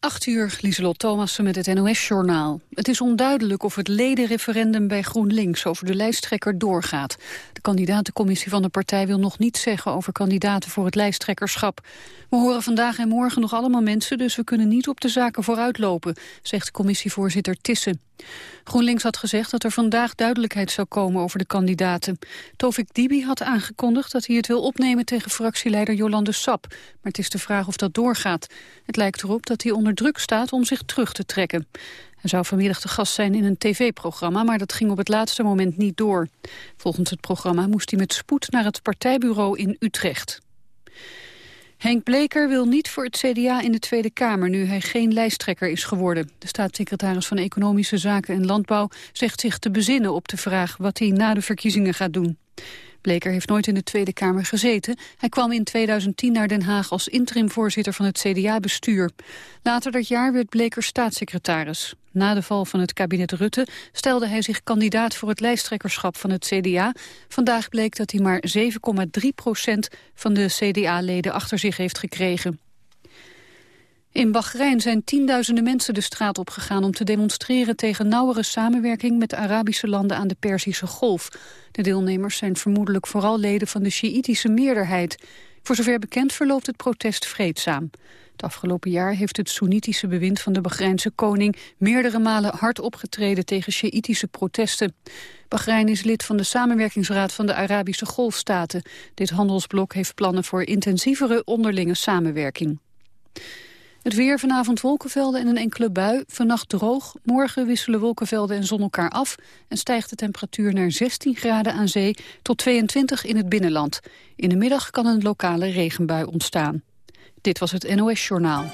8 uur, Lieselot Thomassen met het NOS-journaal. Het is onduidelijk of het ledenreferendum bij GroenLinks over de lijsttrekker doorgaat. De kandidatencommissie van de partij wil nog niets zeggen over kandidaten voor het lijsttrekkerschap. We horen vandaag en morgen nog allemaal mensen, dus we kunnen niet op de zaken vooruitlopen, zegt commissievoorzitter Tissen. GroenLinks had gezegd dat er vandaag duidelijkheid zou komen over de kandidaten. Tovik Dibi had aangekondigd dat hij het wil opnemen tegen fractieleider Jolande Sap. Maar het is de vraag of dat doorgaat. Het lijkt erop dat hij onder druk staat om zich terug te trekken. Hij zou vanmiddag te gast zijn in een tv-programma, maar dat ging op het laatste moment niet door. Volgens het programma moest hij met spoed naar het partijbureau in Utrecht. Henk Bleker wil niet voor het CDA in de Tweede Kamer... nu hij geen lijsttrekker is geworden. De staatssecretaris van Economische Zaken en Landbouw... zegt zich te bezinnen op de vraag wat hij na de verkiezingen gaat doen. Bleker heeft nooit in de Tweede Kamer gezeten. Hij kwam in 2010 naar Den Haag als interimvoorzitter van het CDA-bestuur. Later dat jaar werd Bleker staatssecretaris. Na de val van het kabinet Rutte stelde hij zich kandidaat voor het lijsttrekkerschap van het CDA. Vandaag bleek dat hij maar 7,3 procent van de CDA-leden achter zich heeft gekregen. In Bahrein zijn tienduizenden mensen de straat opgegaan om te demonstreren tegen nauwere samenwerking met de Arabische landen aan de Perzische Golf. De deelnemers zijn vermoedelijk vooral leden van de Sjiïtische meerderheid. Voor zover bekend verloopt het protest vreedzaam. Het afgelopen jaar heeft het Soenitische bewind van de Bahreinse koning meerdere malen hard opgetreden tegen Sjiïtische protesten. Bahrein is lid van de samenwerkingsraad van de Arabische Golfstaten. Dit handelsblok heeft plannen voor intensievere onderlinge samenwerking. Het weer vanavond wolkenvelden en een enkele bui. Vannacht droog. Morgen wisselen wolkenvelden en zon elkaar af. En stijgt de temperatuur naar 16 graden aan zee tot 22 in het binnenland. In de middag kan een lokale regenbui ontstaan. Dit was het NOS Journaal.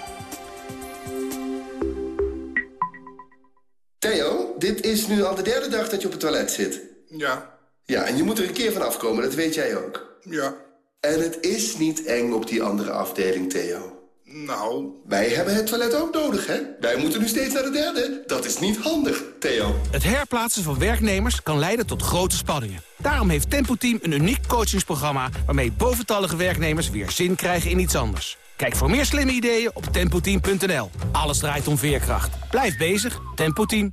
Theo, dit is nu al de derde dag dat je op het toilet zit. Ja. Ja, en je moet er een keer van afkomen, dat weet jij ook. Ja. En het is niet eng op die andere afdeling, Theo. Nou... Wij hebben het toilet ook nodig, hè? Wij moeten nu steeds naar de derde. Dat is niet handig, Theo. Het herplaatsen van werknemers kan leiden tot grote spanningen. Daarom heeft Tempo Team een uniek coachingsprogramma... waarmee boventallige werknemers weer zin krijgen in iets anders. Kijk voor meer slimme ideeën op tempoteam.nl. Alles draait om veerkracht. Blijf bezig, Tempo Team.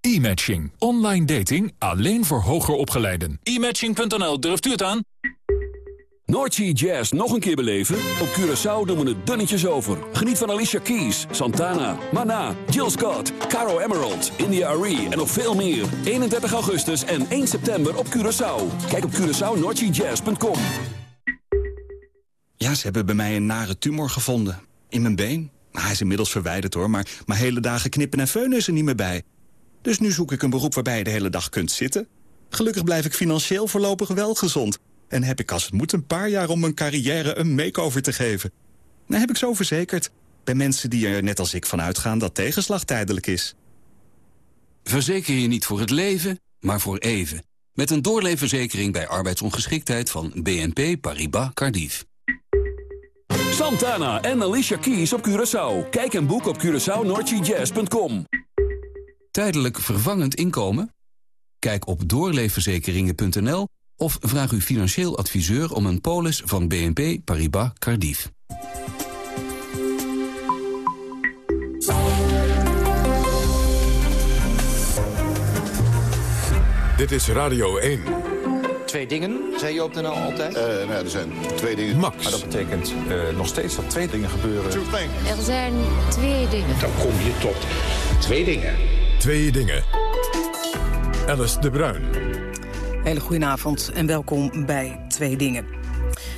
E-matching. Online dating alleen voor hoger opgeleiden. E-matching.nl, durft u het aan? Noordsea Jazz nog een keer beleven? Op Curaçao doen we het dunnetjes over. Geniet van Alicia Keys, Santana, Mana, Jill Scott, Caro Emerald, India Arie en nog veel meer. 31 augustus en 1 september op Curaçao. Kijk op CuraçaoNoordseaJazz.com Ja, ze hebben bij mij een nare tumor gevonden. In mijn been. Nou, hij is inmiddels verwijderd hoor, maar, maar hele dagen knippen en feunen is er niet meer bij. Dus nu zoek ik een beroep waarbij je de hele dag kunt zitten. Gelukkig blijf ik financieel voorlopig wel gezond. En heb ik als het moet een paar jaar om mijn carrière een makeover te geven. Dan heb ik zo verzekerd. Bij mensen die er net als ik van uitgaan dat tegenslag tijdelijk is. Verzeker je niet voor het leven, maar voor even. Met een doorleefverzekering bij arbeidsongeschiktheid van BNP Paribas Cardiff. Santana en Alicia Keys op Curaçao. Kijk en boek op CuraçaoNoordseaJazz.com Tijdelijk vervangend inkomen? Kijk op doorleefverzekeringen.nl of vraag uw financieel adviseur om een polis van BNP Paribas Cardiff. Dit is Radio 1. Twee dingen, zei je op de NL altijd? Uh, nou, er zijn twee dingen. Max. Maar dat betekent uh, nog steeds dat twee dingen gebeuren. Er zijn twee dingen. Dan kom je tot twee dingen. Twee dingen. Alice de Bruin. Hele goedenavond en welkom bij Twee Dingen.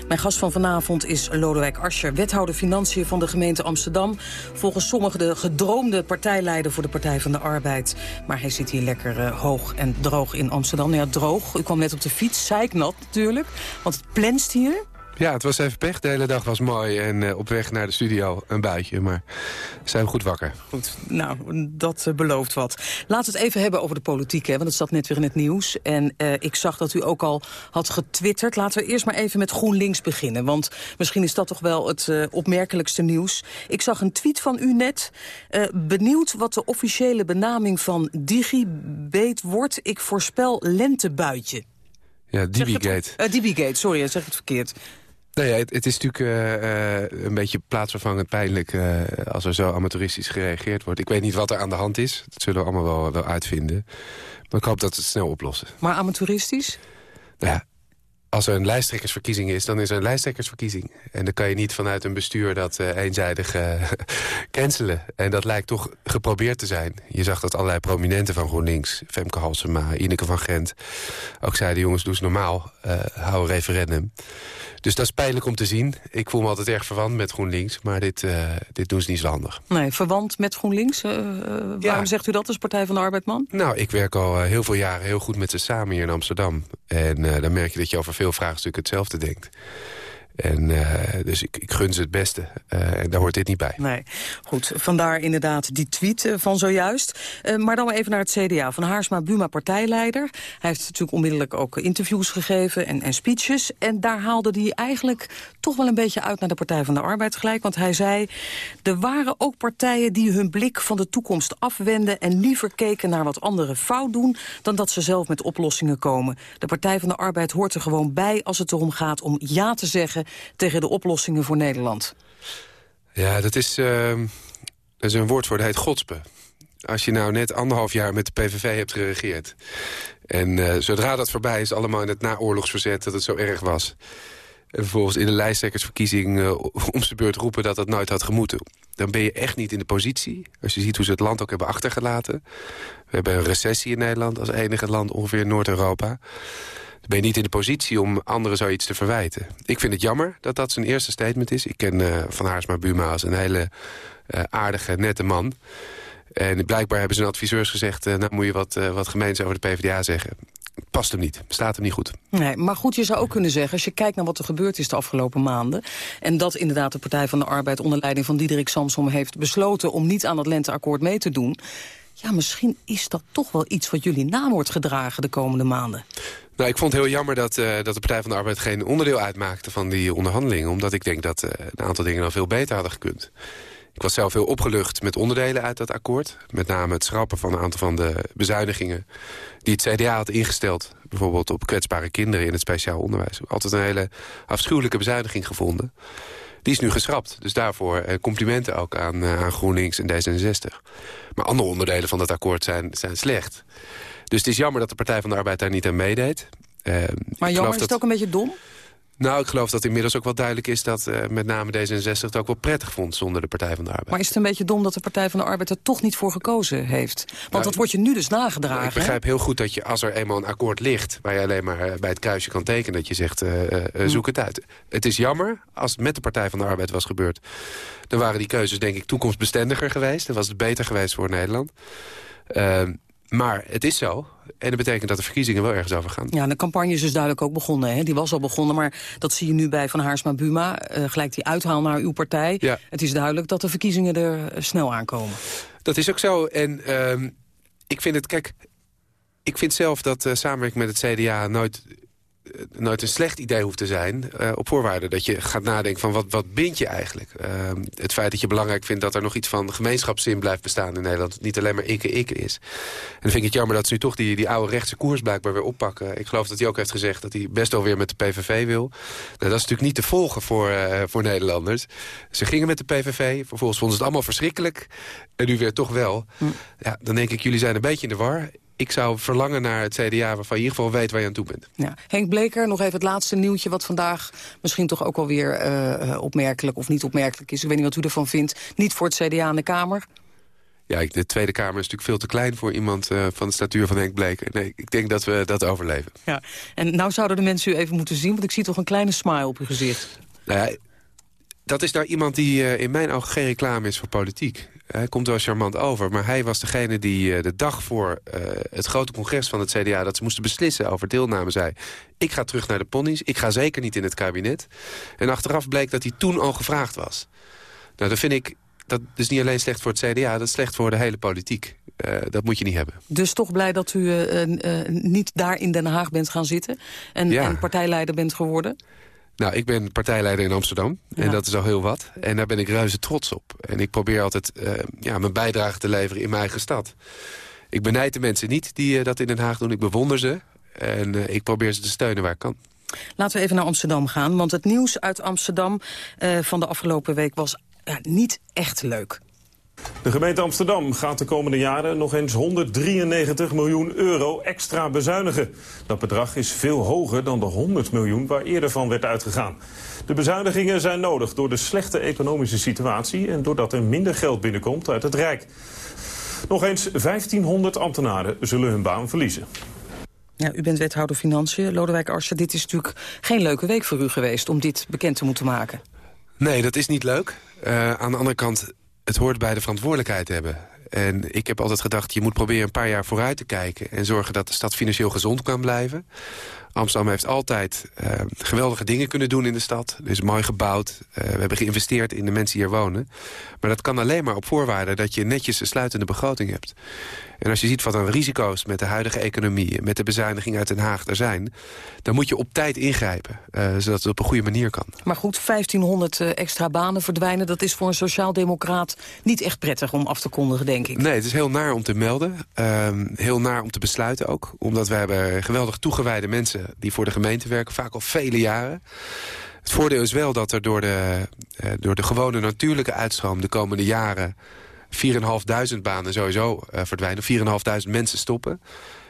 Mijn gast van vanavond is Lodewijk Asscher, wethouder Financiën van de gemeente Amsterdam. Volgens sommigen de gedroomde partijleider voor de Partij van de Arbeid. Maar hij zit hier lekker uh, hoog en droog in Amsterdam. Ja, droog. U kwam net op de fiets, zeiknat natuurlijk, want het plenst hier. Ja, het was even pech. De hele dag was mooi en uh, op weg naar de studio een buitje. Maar zijn we goed wakker. Goed, nou, dat uh, belooft wat. Laten we het even hebben over de politiek, hè, want het zat net weer in het nieuws. En uh, ik zag dat u ook al had getwitterd. Laten we eerst maar even met GroenLinks beginnen. Want misschien is dat toch wel het opmerkelijkste nieuws. Ik zag een tweet van u net. benieuwd wat de officiële benaming van DigiBeet wordt. Ik voorspel lentebuitje. Ja, DibiGate. Uh, DibiGate, sorry, zeg het verkeerd. Nee, het, het is natuurlijk uh, uh, een beetje plaatsvervangend pijnlijk... Uh, als er zo amateuristisch gereageerd wordt. Ik weet niet wat er aan de hand is. Dat zullen we allemaal wel, wel uitvinden. Maar ik hoop dat ze het snel oplossen. Maar amateuristisch? Nou ja, als er een lijsttrekkersverkiezing is, dan is er een lijsttrekkersverkiezing. En dan kan je niet vanuit een bestuur dat uh, eenzijdig uh, cancelen. En dat lijkt toch geprobeerd te zijn. Je zag dat allerlei prominenten van GroenLinks... Femke Halsema, Ineke van Gent... ook zeiden, jongens, doe eens normaal. Uh, hou een referendum. Dus dat is pijnlijk om te zien. Ik voel me altijd erg verwant met GroenLinks. Maar dit, dit doen ze niet zo handig. Nee, verwant met GroenLinks? Waarom ja. zegt u dat als Partij van de Arbeidman? Nou, ik werk al heel veel jaren heel goed met ze samen hier in Amsterdam. En dan merk je dat je over veel vraagstukken hetzelfde denkt. En uh, dus ik, ik gun ze het beste. Uh, en daar hoort dit niet bij. Nee, goed. Vandaar inderdaad die tweet uh, van zojuist. maar dan even naar het CDA. Van Haarsma Buma partijleider. Hij heeft natuurlijk onmiddellijk ook interviews gegeven en, en speeches. En daar haalde hij eigenlijk toch wel een beetje uit naar de Partij van de Arbeid gelijk. Want hij zei, er waren ook partijen die hun blik van de toekomst afwenden... en liever keken naar wat anderen fout doen... dan dat ze zelf met oplossingen komen. De Partij van de Arbeid hoort er gewoon bij als het erom gaat om ja te zeggen tegen de oplossingen voor Nederland? Ja, dat is, uh, dat is een woord heet godspe. Als je nou net anderhalf jaar met de PVV hebt geregeerd... en uh, zodra dat voorbij is, allemaal in het naoorlogsverzet... dat het zo erg was... en vervolgens in de lijsttrekkersverkiezing uh, om zijn beurt roepen... dat dat nooit had gemoeten... dan ben je echt niet in de positie... als je ziet hoe ze het land ook hebben achtergelaten. We hebben een recessie in Nederland als enige land ongeveer in Noord-Europa ben je niet in de positie om anderen zoiets te verwijten. Ik vind het jammer dat dat zijn eerste statement is. Ik ken uh, Van Haarsma Buma als een hele uh, aardige, nette man. En blijkbaar hebben zijn adviseurs gezegd... Uh, nou moet je wat, wat gemeens over de PvdA zeggen. Past hem niet, staat hem niet goed. Nee, maar goed, je zou ook kunnen zeggen... als je kijkt naar wat er gebeurd is de afgelopen maanden... en dat inderdaad de Partij van de Arbeid onder leiding van Diederik Samsom... heeft besloten om niet aan dat lenteakkoord mee te doen... ja, misschien is dat toch wel iets wat jullie na wordt gedragen de komende maanden. Nou, ik vond het heel jammer dat, uh, dat de Partij van de Arbeid geen onderdeel uitmaakte van die onderhandelingen. Omdat ik denk dat uh, een aantal dingen dan veel beter hadden gekund. Ik was zelf heel opgelucht met onderdelen uit dat akkoord. Met name het schrappen van een aantal van de bezuinigingen die het CDA had ingesteld. Bijvoorbeeld op kwetsbare kinderen in het speciaal onderwijs. Altijd een hele afschuwelijke bezuiniging gevonden. Die is nu geschrapt. Dus daarvoor eh, complimenten ook aan, uh, aan GroenLinks en D66. Maar andere onderdelen van dat akkoord zijn, zijn slecht. Dus het is jammer dat de Partij van de Arbeid daar niet aan meedeed. Uh, maar jammer, is het ook een beetje dom? Nou, ik geloof dat inmiddels ook wel duidelijk is... dat uh, met name D66 het ook wel prettig vond zonder de Partij van de Arbeid. Maar is het een beetje dom dat de Partij van de Arbeid er toch niet voor gekozen heeft? Want nou, dat wordt je nu dus nagedragen. Ik begrijp heel goed dat je, als er eenmaal een akkoord ligt... waar je alleen maar uh, bij het kruisje kan tekenen... dat je zegt, uh, zoek het uit. Het is jammer, als het met de Partij van de Arbeid was gebeurd... dan waren die keuzes denk ik toekomstbestendiger geweest. Dan was het beter geweest voor Nederland. Ehm, maar het is zo. En dat betekent dat de verkiezingen wel ergens over gaan. Ja, de campagne is dus duidelijk ook begonnen. Hè? Die was al begonnen, maar dat zie je nu bij Van Haarsma Buma. Uh, gelijk die uithaal naar uw partij. Ja. Het is duidelijk dat de verkiezingen er eh, snel aankomen. Dat is ook zo. En uh, ik vind het, kijk... Ik vind zelf dat uh, samenwerking met het CDA nooit nooit een slecht idee hoeft te zijn. Uh, op voorwaarde dat je gaat nadenken van wat, wat bind je eigenlijk. Uh, het feit dat je belangrijk vindt dat er nog iets van gemeenschapszin blijft bestaan in Nederland. niet alleen maar ikke ikke is. En dan vind ik het jammer dat ze nu toch die, die oude rechtse koers blijkbaar weer oppakken. Ik geloof dat hij ook heeft gezegd dat hij best wel weer met de PVV wil. Nou, dat is natuurlijk niet te volgen voor, uh, voor Nederlanders. Ze gingen met de PVV, vervolgens vonden ze het allemaal verschrikkelijk. En nu weer toch wel. Hm. Ja, dan denk ik, jullie zijn een beetje in de war ik zou verlangen naar het CDA waarvan je in ieder geval weet waar je aan toe bent. Ja. Henk Bleker, nog even het laatste nieuwtje wat vandaag misschien toch ook alweer uh, opmerkelijk of niet opmerkelijk is. Ik weet niet wat u ervan vindt. Niet voor het CDA in de Kamer. Ja, de Tweede Kamer is natuurlijk veel te klein voor iemand uh, van de statuur van Henk Bleker. Nee, ik denk dat we dat overleven. Ja. En nou zouden de mensen u even moeten zien, want ik zie toch een kleine smile op uw gezicht. Nou ja, dat is nou iemand die uh, in mijn ogen geen reclame is voor politiek. Hij komt wel charmant over, maar hij was degene die uh, de dag voor uh, het grote congres van het CDA... dat ze moesten beslissen over deelname, zei... ik ga terug naar de ponies, ik ga zeker niet in het kabinet. En achteraf bleek dat hij toen al gevraagd was. Nou, dat vind ik, dat is niet alleen slecht voor het CDA... dat is slecht voor de hele politiek. Uh, dat moet je niet hebben. Dus toch blij dat u niet daar in Den Haag bent gaan zitten... en, ja. en partijleider bent geworden? Nou, ik ben partijleider in Amsterdam. Ja. En dat is al heel wat. En daar ben ik reuze trots op. En ik probeer altijd uh, ja, mijn bijdrage te leveren in mijn eigen stad. Ik benijd de mensen niet die uh, dat in Den Haag doen. Ik bewonder ze. En uh, ik probeer ze te steunen waar ik kan. Laten we even naar Amsterdam gaan, want het nieuws uit Amsterdam van de afgelopen week was niet echt leuk. De gemeente Amsterdam gaat de komende jaren nog eens 193 miljoen euro extra bezuinigen. Dat bedrag is veel hoger dan de 100 miljoen waar eerder van werd uitgegaan. De bezuinigingen zijn nodig door de slechte economische situatie... en doordat er minder geld binnenkomt uit het Rijk. Nog eens 1500 ambtenaren zullen hun baan verliezen. Ja, u bent wethouder Financiën. Lodewijk Arsje, dit is natuurlijk geen leuke week voor u geweest... om dit bekend te moeten maken. Nee, dat is niet leuk. Uh, aan de andere kant, het hoort bij de verantwoordelijkheid hebben. En ik heb altijd gedacht, je moet proberen een paar jaar vooruit te kijken... en zorgen dat de stad financieel gezond kan blijven. Amsterdam heeft altijd uh, geweldige dingen kunnen doen in de stad. Is mooi gebouwd. Uh, we hebben geïnvesteerd in de mensen die hier wonen. Maar dat kan alleen maar op voorwaarde dat je netjes een sluitende begroting hebt. En als je ziet wat een risico's met de huidige economie... met de bezuiniging uit Den Haag er zijn... dan moet je op tijd ingrijpen, uh, zodat het op een goede manier kan. Maar goed, 1500 extra banen verdwijnen... dat is voor een sociaaldemocraat niet echt prettig om af te kondigen, denk ik. Nee, het is heel naar om te melden. Uh, heel naar om te besluiten ook. Omdat we hebben geweldig toegewijde mensen die voor de gemeente werken, vaak al vele jaren. Het voordeel is wel dat er door de, uh, door de gewone natuurlijke uitstroom... de komende jaren 4.500 banen sowieso uh, verdwijnen. 4.500 mensen stoppen.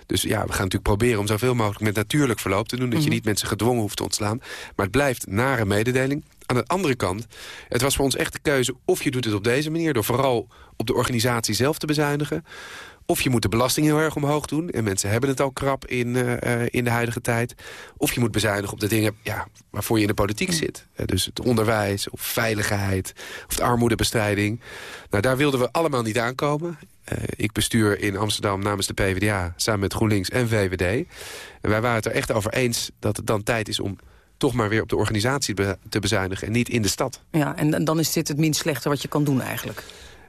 Dus ja, we gaan natuurlijk proberen om zoveel mogelijk met natuurlijk verloop te doen. Dat je niet mensen gedwongen hoeft te ontslaan. Maar het blijft nare mededeling. Aan de andere kant, het was voor ons echt de keuze... of je doet het op deze manier, door vooral op de organisatie zelf te bezuinigen... Of je moet de belasting heel erg omhoog doen. En mensen hebben het al krap in, uh, in de huidige tijd. Of je moet bezuinigen op de dingen ja, waarvoor je in de politiek zit. Dus het onderwijs, of veiligheid, of de armoedebestrijding. Nou, daar wilden we allemaal niet aankomen. Uh, ik bestuur in Amsterdam namens de PvdA... samen met GroenLinks en VVD. En wij waren het er echt over eens dat het dan tijd is om toch maar weer op de organisatie te bezuinigen... en niet in de stad. Ja, en dan is dit het minst slechte wat je kan doen eigenlijk.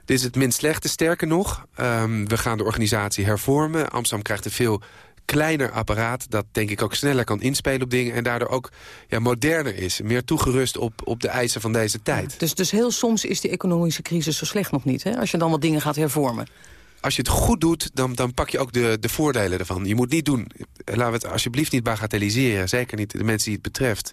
Dit is het minst slechte, sterker nog. Um, we gaan de organisatie hervormen. Amsterdam krijgt een veel kleiner apparaat... dat denk ik ook sneller kan inspelen op dingen... en daardoor ook ja, moderner is. Meer toegerust op, op de eisen van deze tijd. Dus, dus heel soms is die economische crisis zo slecht nog niet... Hè? als je dan wat dingen gaat hervormen als je het goed doet, dan, dan pak je ook de, de voordelen ervan. Je moet niet doen, laten we het alsjeblieft niet bagatelliseren. Zeker niet de mensen die het betreft.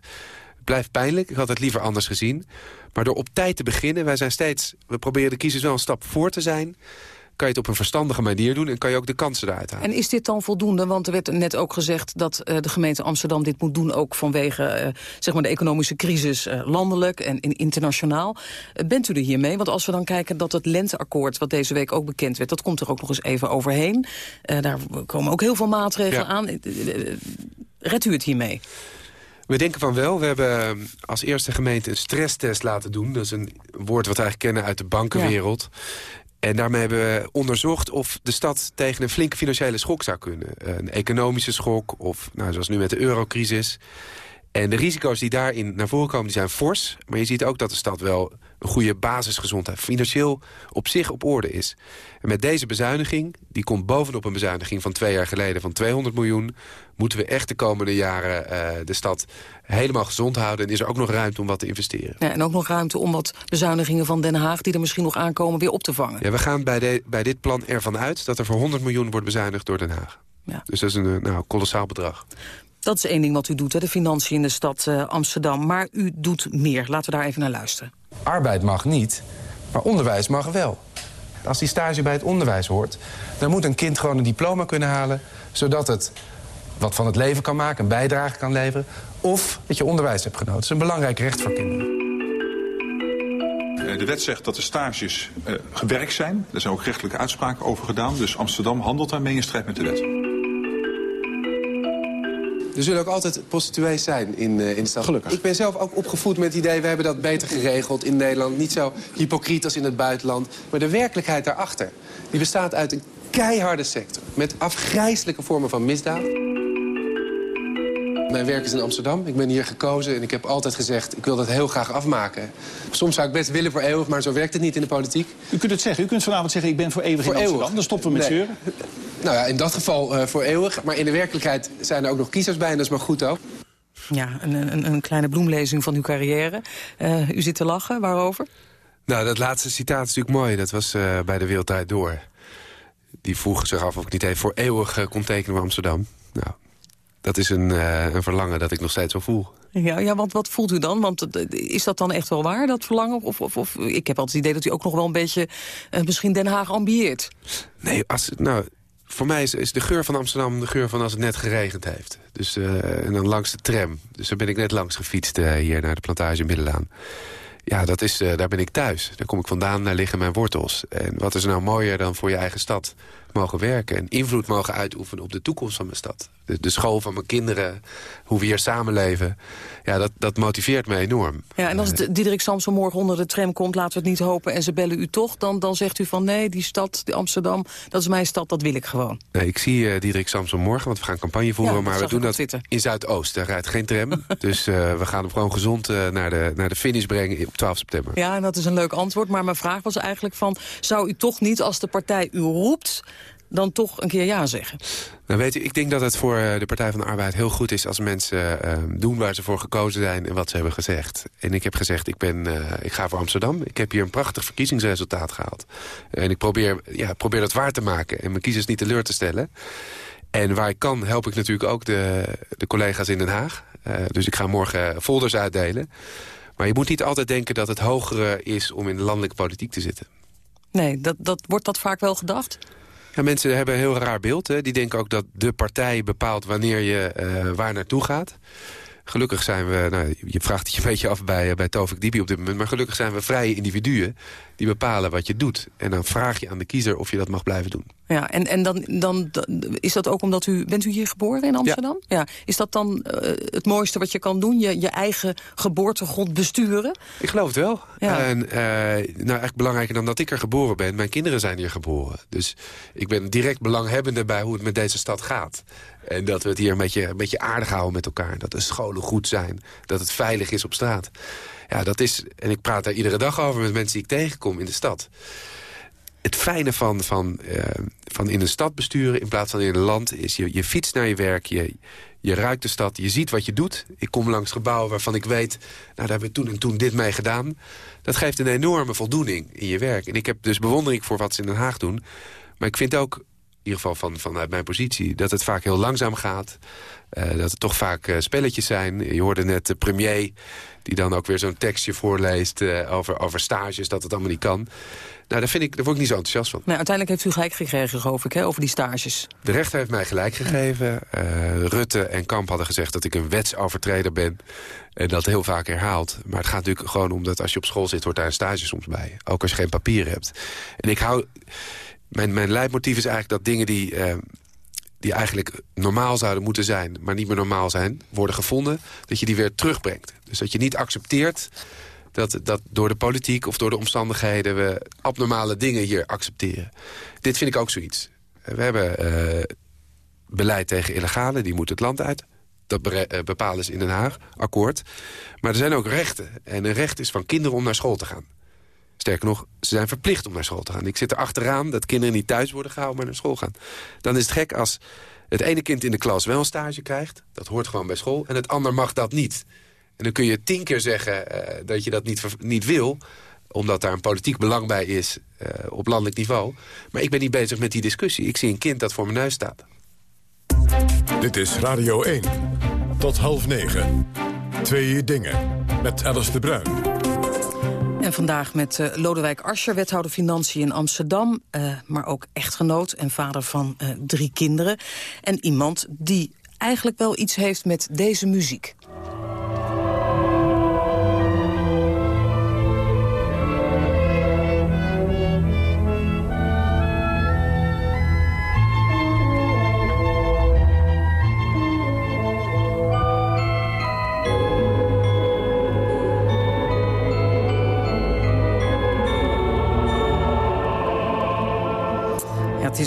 Het blijft pijnlijk, ik had het liever anders gezien. Maar door op tijd te beginnen, wij zijn steeds... we proberen de kiezers wel een stap voor te zijn kan je het op een verstandige manier doen... en kan je ook de kansen eruit halen. En is dit dan voldoende? Want er werd net ook gezegd dat uh, de gemeente Amsterdam dit moet doen... ook vanwege uh, zeg maar de economische crisis uh, landelijk en, internationaal. bent u er hiermee? Want als we dan kijken dat het lenteakkoord... wat deze week ook bekend werd, dat komt er ook nog eens even overheen. daar komen ook heel veel maatregelen ja. aan. Redt u het hiermee? We denken van wel. We hebben ehm, als eerste gemeente een stresstest laten doen. Dat is een woord wat we eigenlijk kennen uit de bankenwereld. Ja. En daarmee hebben we onderzocht of de stad tegen een flinke financiële schok zou kunnen. Een economische schok of, nou, zoals nu met de eurocrisis. En de risico's die daarin naar voren komen, die zijn fors. Maar je ziet ook dat de stad wel een goede basisgezondheid... financieel op zich op orde is. En met deze bezuiniging, die komt bovenop een bezuiniging van twee jaar geleden... van 200 miljoen, moeten we echt de komende jaren uh, de stad helemaal gezond houden. En is er ook nog ruimte om wat te investeren. Ja, en ook nog ruimte om wat bezuinigingen van Den Haag... die er misschien nog aankomen, weer op te vangen. Ja, we gaan bij, de, bij dit plan ervan uit dat er voor 100 miljoen wordt bezuinigd door Den Haag. Ja. Dus dat is een nou, kolossaal bedrag. Dat is één ding wat u doet, hè, de financiën in de stad uh, Amsterdam. Maar u doet meer. Laten we daar even naar luisteren. Arbeid mag niet, maar onderwijs mag wel. Als die stage bij het onderwijs hoort... dan moet een kind gewoon een diploma kunnen halen... zodat het wat van het leven kan maken, een bijdrage kan leveren... of dat je onderwijs hebt genoten. Dat is een belangrijk recht voor kinderen. De wet zegt dat de stages uh, gewerkt zijn. Er zijn ook rechtelijke uitspraken over gedaan. Dus Amsterdam handelt daarmee in strijd met de wet. Er zullen ook altijd prostituees zijn in, uh, in de stad. Gelukkig. Ik ben zelf ook opgevoed met het idee... we hebben dat beter geregeld in Nederland. Niet zo hypocriet als in het buitenland. Maar de werkelijkheid daarachter... die bestaat uit een keiharde sector. Met afgrijzelijke vormen van misdaad. Mijn werk is in Amsterdam. Ik ben hier gekozen en ik heb altijd gezegd... ik wil dat heel graag afmaken. Soms zou ik best willen voor eeuwig, maar zo werkt het niet in de politiek. U kunt het zeggen. U kunt vanavond zeggen, ik ben voor eeuwig voor in Amsterdam. Eeuwig. Dan stoppen we met nee. zeuren. Nou ja, in dat geval uh, voor eeuwig. Maar in de werkelijkheid zijn er ook nog kiezers bij en dat is maar goed ook. Ja, een, een, een kleine bloemlezing van uw carrière. Uh, u zit te lachen, waarover? Nou, dat laatste citaat is natuurlijk mooi. Dat was uh, bij de Wereldtijd Door. Die vroeg zich af of ik niet even voor eeuwig kon tekenen bij Amsterdam. Nou, dat is een, uh, een verlangen dat ik nog steeds wel voel. Ja, ja want wat voelt u dan? Want is dat dan echt wel waar, dat verlangen? Of, of, of ik heb altijd het idee dat u ook nog wel een beetje uh, misschien Den Haag ambieert. Nee, als, nou, voor mij is, de geur van Amsterdam de geur van als het net geregend heeft. Dus, uh, en dan langs de tram. Dus daar ben ik net langs gefietst hier naar de plantage Middelaan. Ja, dat is, daar ben ik thuis. Daar kom ik vandaan, daar liggen mijn wortels. En wat is nou mooier dan voor je eigen stad mogen werken... en invloed mogen uitoefenen op de toekomst van mijn stad. De, de school van mijn kinderen, hoe we hier samenleven. Ja, dat, dat motiveert me enorm. Ja, en als uh, Diederik Samson morgen onder de tram komt... laten we het niet hopen en ze bellen u toch... dan, dan zegt u van nee, die stad, die Amsterdam, dat is mijn stad, dat wil ik gewoon. Nee, ik zie uh, Diederik Samson morgen, want we gaan campagne voeren... Ja, maar we doen dat Twitter. in Zuidoost. Daar rijdt geen tram. dus uh, we gaan hem gewoon gezond naar, de, naar de finish brengen op 12 september. Ja, en dat is een leuk antwoord. Maar mijn vraag was eigenlijk van... zou u toch niet, als de partij u roept dan toch een keer ja zeggen? Nou weet u, ik denk dat het voor de Partij van de Arbeid heel goed is... als mensen uh, doen waar ze voor gekozen zijn en wat ze hebben gezegd. En ik heb gezegd, ik, ben, uh, ik ga voor Amsterdam. Ik heb hier een prachtig verkiezingsresultaat gehaald. En ik probeer, ja, probeer dat waar te maken en mijn kiezers niet teleur te stellen. En waar ik kan, help ik natuurlijk ook de, de collega's in Den Haag. Uh, dus ik ga morgen folders uitdelen. Maar je moet niet altijd denken dat het hogere is om in de landelijke politiek te zitten. Nee, dat, dat, wordt dat vaak wel gedacht? Ja, mensen hebben een heel raar beeld. Hè. Die denken ook dat de partij bepaalt wanneer je uh, waar naartoe gaat. Gelukkig zijn we, nou, je vraagt het je een beetje af bij, bij Tovik Dibi op dit moment... maar gelukkig zijn we vrije individuen die bepalen wat je doet. En dan vraag je aan de kiezer of je dat mag blijven doen. Ja, en, en dan, dan, is dat ook omdat u... Bent u hier geboren in Amsterdam? Ja. ja. Is dat dan uh, het mooiste wat je kan doen? Je, je eigen geboortegrond besturen? Ik geloof het wel. Ja. En uh, nou, eigenlijk belangrijker dan dat ik er geboren ben. Mijn kinderen zijn hier geboren. Dus ik ben direct belanghebbende bij hoe het met deze stad gaat. En dat we het hier een beetje, een beetje aardig houden met elkaar. Dat de scholen goed zijn. Dat het veilig is op straat. Ja, dat is... En ik praat daar iedere dag over met mensen die ik tegenkom in de stad. Het fijne van, van, uh, van in een stad besturen in plaats van in een land... is je, je fietst naar je werk, je, je ruikt de stad, je ziet wat je doet. Ik kom langs gebouwen waarvan ik weet... nou, daar hebben we toen en toen dit mee gedaan. Dat geeft een enorme voldoening in je werk. En ik heb dus bewondering voor wat ze in Den Haag doen. Maar ik vind ook in ieder geval van, vanuit mijn positie... dat het vaak heel langzaam gaat. Uh, dat het toch vaak uh, spelletjes zijn. Je hoorde net de premier die dan ook weer zo'n tekstje voorleest... Uh, over, over stages, dat het allemaal niet kan. Nou, daar, vind ik, daar word ik niet zo enthousiast van. Nou, uiteindelijk heeft u gelijk gekregen, geloof ik, hè, over die stages. De rechter heeft mij gelijk gegeven. Rutte en Kamp hadden gezegd dat ik een wetsovertreder ben. En dat heel vaak herhaald. Maar het gaat natuurlijk gewoon om dat als je op school zit... hoort daar een stage soms bij. Ook als je geen papier hebt. En ik hou mijn, mijn leidmotief is eigenlijk dat dingen die, uh, die eigenlijk normaal zouden moeten zijn... maar niet meer normaal zijn, worden gevonden... dat je die weer terugbrengt. Dus dat je niet accepteert dat, dat door de politiek of door de omstandigheden... we abnormale dingen hier accepteren. Dit vind ik ook zoiets. We hebben uh, beleid tegen illegale, die moet het land uit. Dat bepalen ze in Den Haag, akkoord. Maar er zijn ook rechten. En een recht is van kinderen om naar school te gaan. Sterker nog, ze zijn verplicht om naar school te gaan. Ik zit er achteraan dat kinderen niet thuis worden gehouden, maar naar school gaan. Dan is het gek als het ene kind in de klas wel een stage krijgt. Dat hoort gewoon bij school. En het ander mag dat niet. En dan kun je tien keer zeggen uh, dat je dat niet, niet wil omdat daar een politiek belang bij is uh, op landelijk niveau. Maar ik ben niet bezig met die discussie. Ik zie een kind dat voor mijn neus staat. Dit is Radio 1. Tot half negen. Twee dingen. Met Alice de Bruin. En vandaag met uh, Lodewijk Asscher, wethouder Financiën in Amsterdam. Uh, maar ook echtgenoot en vader van uh, drie kinderen. En iemand die eigenlijk wel iets heeft met deze muziek.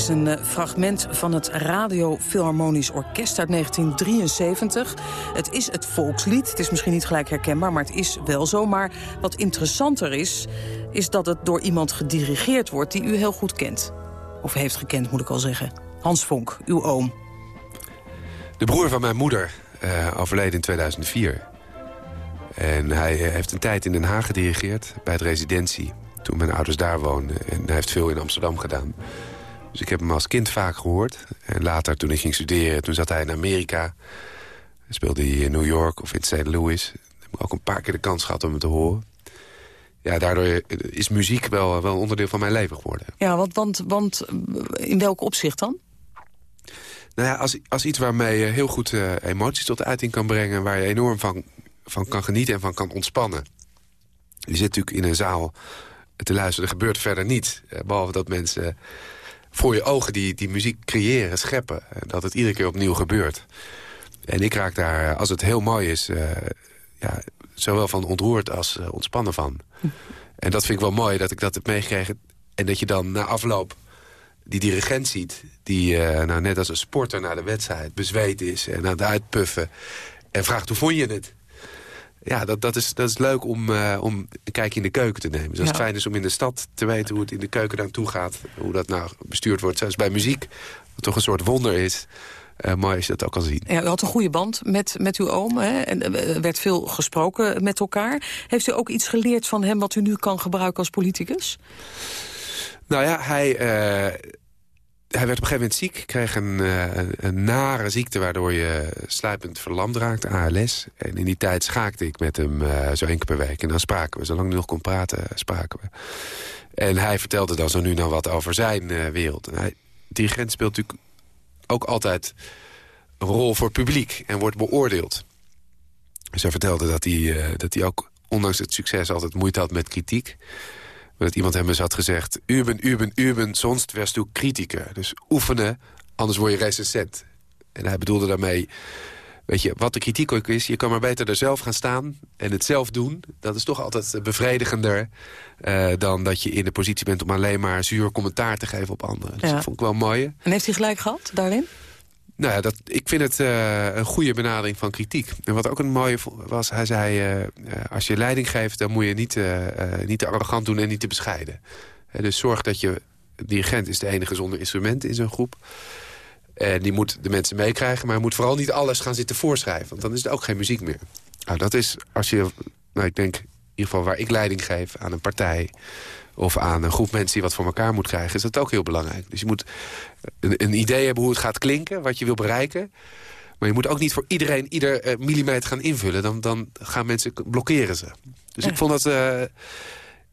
Is een uh, fragment van het Radio Philharmonisch Orkest uit 1973. Het is het volkslied. Het is misschien niet gelijk herkenbaar, maar het is wel zo. Maar wat interessanter is, is dat het door iemand gedirigeerd wordt... die u heel goed kent. Of heeft gekend, moet ik al zeggen. Hans Vonk, uw oom. De broer van mijn moeder, uh, overleden in 2004. En hij heeft een tijd in Den Haag gedirigeerd, bij het residentie. Toen mijn ouders daar woonden. En hij heeft veel in Amsterdam gedaan. Dus ik heb hem als kind vaak gehoord. En later, toen ik ging studeren, toen zat hij in Amerika. Speelde hij in New York of in St. Louis. Ik heb ook een paar keer de kans gehad om hem te horen. Ja, daardoor is muziek wel, wel een onderdeel van mijn leven geworden. Ja, want, want, want in welk opzicht dan? Nou ja, als, als iets waarmee je heel goed uh, emoties tot uiting kan brengen... waar je enorm van, van kan genieten en van kan ontspannen. Je zit natuurlijk in een zaal te luisteren. Er gebeurt verder niets. Eh, behalve dat mensen voor je ogen die, die muziek creëren, scheppen. En dat het iedere keer opnieuw gebeurt. En ik raak daar, als het heel mooi is... Uh, ja, zowel van ontroerd als uh, ontspannen van. En dat vind ik wel mooi, dat ik dat heb meegekregen. En dat je dan na afloop die dirigent ziet... die uh, nou, net als een sporter na de wedstrijd bezweet is... en aan het uitpuffen. En vraagt, hoe vond je het? Ja, dat, dat, is, dat is leuk om, uh, om een kijkje in de keuken te nemen. Dus als ja. het fijn is om in de stad te weten hoe het in de keuken dan toe gaat. Hoe dat nou bestuurd wordt. Zelfs bij muziek, wat toch een soort wonder is. Uh, mooi als je dat ook kan zien. Ja, u had een goede band met, met uw oom. Hè? En er werd veel gesproken met elkaar. Heeft u ook iets geleerd van hem wat u nu kan gebruiken als politicus? Nou ja, hij... Uh, hij werd op een gegeven moment ziek, kreeg een, uh, een nare ziekte... waardoor je sluipend verlamd raakt, ALS. En in die tijd schaakte ik met hem uh, zo één keer per week. En dan spraken we, zolang hij nog kon praten, spraken we. En hij vertelde dan zo nu nou wat over zijn wereld. Hij, dirigent speelt natuurlijk ook altijd een rol voor publiek... en wordt beoordeeld. Dus hij vertelde dat hij, dat hij ook, ondanks het succes... altijd moeite had met kritiek... Dat iemand hem eens had gezegd... Uben, uben, uben, sonst wärst du kritiker. Dus oefenen, anders word je recensent. En hij bedoelde daarmee... Weet je, wat de kritiek ook is, je kan maar beter er zelf gaan staan... en het zelf doen. Dat is toch altijd bevredigender... Uh, dan dat je in de positie bent om alleen maar zuur commentaar te geven op anderen. Dus Ja. dat vond ik wel mooi. En heeft hij gelijk gehad daarin? Nou ja, dat, ik vind het uh, een goede benadering van kritiek. En wat ook een mooie was, hij zei... Uh, als je leiding geeft, dan moet je niet, niet te arrogant doen en niet te bescheiden. dus zorg dat je... dirigent is de enige zonder instrument in zo'n groep. En die moet de mensen meekrijgen, maar moet vooral niet alles gaan zitten voorschrijven. Want dan is er ook geen muziek meer. Nou, dat is als je... Nou, ik denk in ieder geval waar ik leiding geef aan een partij of aan een groep mensen die wat voor elkaar moet krijgen... is dat ook heel belangrijk. Dus je moet een, een idee hebben hoe het gaat klinken, wat je wil bereiken. Maar je moet ook niet voor iedereen ieder uh, millimeter gaan invullen. Dan, dan gaan mensen blokkeren ze. Dus ja. ik vond dat uh,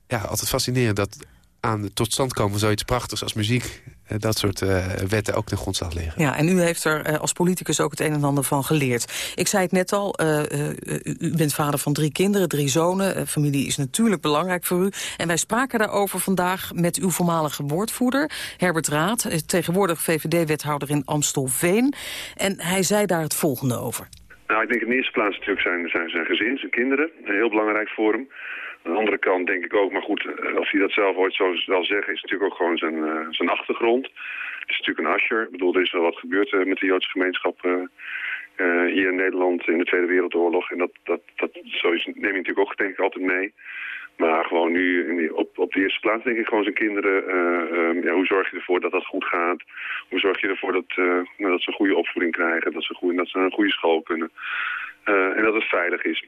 ja, altijd fascinerend... dat aan de tot stand komen van zoiets prachtigs als muziek... Uh, dat soort wetten ook ten grondslag liggen. Ja, en u heeft er als politicus ook het een en ander van geleerd. Ik zei het net al, u bent vader van drie kinderen, drie zonen. familie is natuurlijk belangrijk voor u. En wij spraken daarover vandaag met uw voormalige woordvoerder... Herbert Raad, tegenwoordig VVD-wethouder in Amstelveen. En hij zei daar het volgende over. Nou, ik denk in de eerste plaats natuurlijk zijn, zijn, zijn gezin, zijn kinderen. Heel belangrijk voor hem. Aan de andere kant denk ik ook, maar goed, als hij dat zelf ooit zo zal zeggen, is natuurlijk ook gewoon zijn, uh, zijn achtergrond. Het is natuurlijk een usher. Ik bedoel, er is wel wat gebeurd uh, met de Joodse gemeenschap hier in Nederland in de Tweede Wereldoorlog. En dat, dat, dat zo is, neem je natuurlijk ook denk ik altijd mee. Maar gewoon nu op, op de eerste plaats denk ik gewoon zijn kinderen. Uh, ja, hoe zorg je ervoor dat dat goed gaat? Hoe zorg je ervoor dat, nou, dat ze een goede opvoeding krijgen? Dat ze, goede, dat ze een goede school kunnen? En dat het veilig is.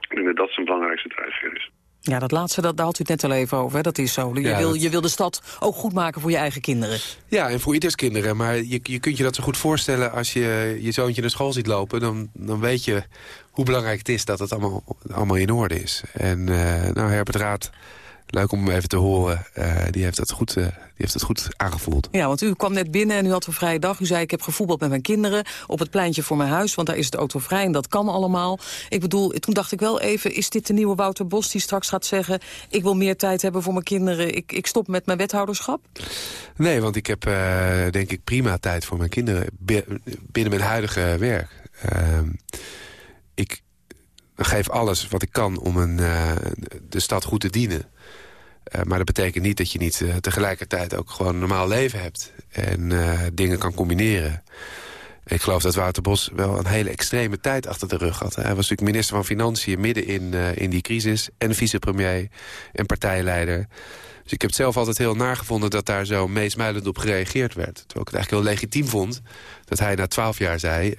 Ik denk dat dat zijn belangrijkste drijfveer is. Ja, dat laatste, dat, daar had u het net al even over. Hè? Dat is zo. Je, ja, wil, je wil de stad ook goed maken voor je eigen kinderen. Ja, en voor ieders kinderen. Maar je, je kunt je dat zo goed voorstellen als je je zoontje naar school ziet lopen. Dan, dan weet je hoe belangrijk het is dat het allemaal, allemaal in orde is. En uh, nou, Herbert Raad, leuk om hem even te horen. Uh, die, heeft dat goed, uh, die heeft het goed aangevoeld. Ja, want u kwam net binnen en u had een vrije dag. U zei, ik heb gevoetbald met mijn kinderen op het pleintje voor mijn huis. Want daar is het autovrij en dat kan allemaal. Ik bedoel, toen dacht ik wel even, is dit de nieuwe Wouter Bos... die straks gaat zeggen, ik wil meer tijd hebben voor mijn kinderen. Ik, ik stop met mijn wethouderschap? Nee, want ik heb uh, denk ik prima tijd voor mijn kinderen binnen mijn huidige werk. Ehm, ik geef alles wat ik kan om een, de stad goed te dienen. Uh, maar dat betekent niet dat je niet uh, tegelijkertijd ook gewoon een normaal leven hebt. En uh, dingen kan combineren. Ik geloof dat Wouter Bos wel een hele extreme tijd achter de rug had. Hij was natuurlijk minister van Financiën midden in, in die crisis. En vicepremier en partijleider. Dus ik heb het zelf altijd heel nagevonden dat daar zo meesmuilend op gereageerd werd. Terwijl ik het eigenlijk heel legitiem vond dat hij na twaalf jaar zei...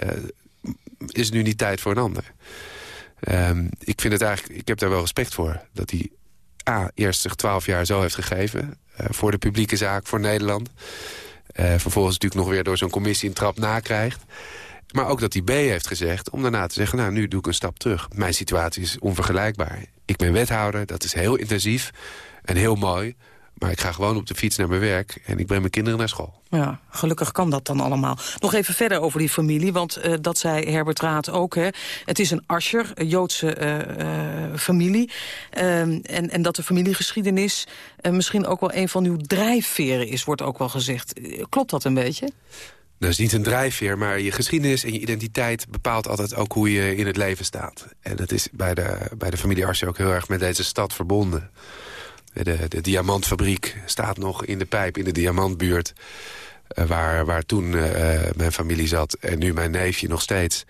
is nu niet tijd voor een ander. Um, ik vind het eigenlijk, ik heb daar wel respect voor. Dat hij A, eerst zich twaalf jaar zo heeft gegeven... Uh, voor de publieke zaak, voor Nederland. Uh, vervolgens natuurlijk nog weer door zo'n commissie een trap nakrijgt. Maar ook dat die B heeft gezegd om daarna te zeggen... nou, nu doe ik een stap terug. Mijn situatie is onvergelijkbaar. Ik ben wethouder, dat is heel intensief en heel mooi... Maar ik ga gewoon op de fiets naar mijn werk en ik breng mijn kinderen naar school. Ja, gelukkig kan dat dan allemaal. Nog even verder over die familie, want uh, dat zei Herbert Raad ook. Hè. Het is een Ascher, een Joodse uh, uh, familie. Ehm, en, en dat de familiegeschiedenis misschien ook wel een van uw drijfveren is, wordt ook wel gezegd. Klopt dat een beetje? Dat is niet een drijfveer, maar je geschiedenis en je identiteit... bepaalt altijd ook hoe je in het leven staat. En dat is bij de, bij de familie Ascher ook heel erg met deze stad verbonden. De, de diamantfabriek staat nog in de pijp in de diamantbuurt... Uh, waar, waar toen uh, mijn familie zat en nu mijn neefje nog steeds.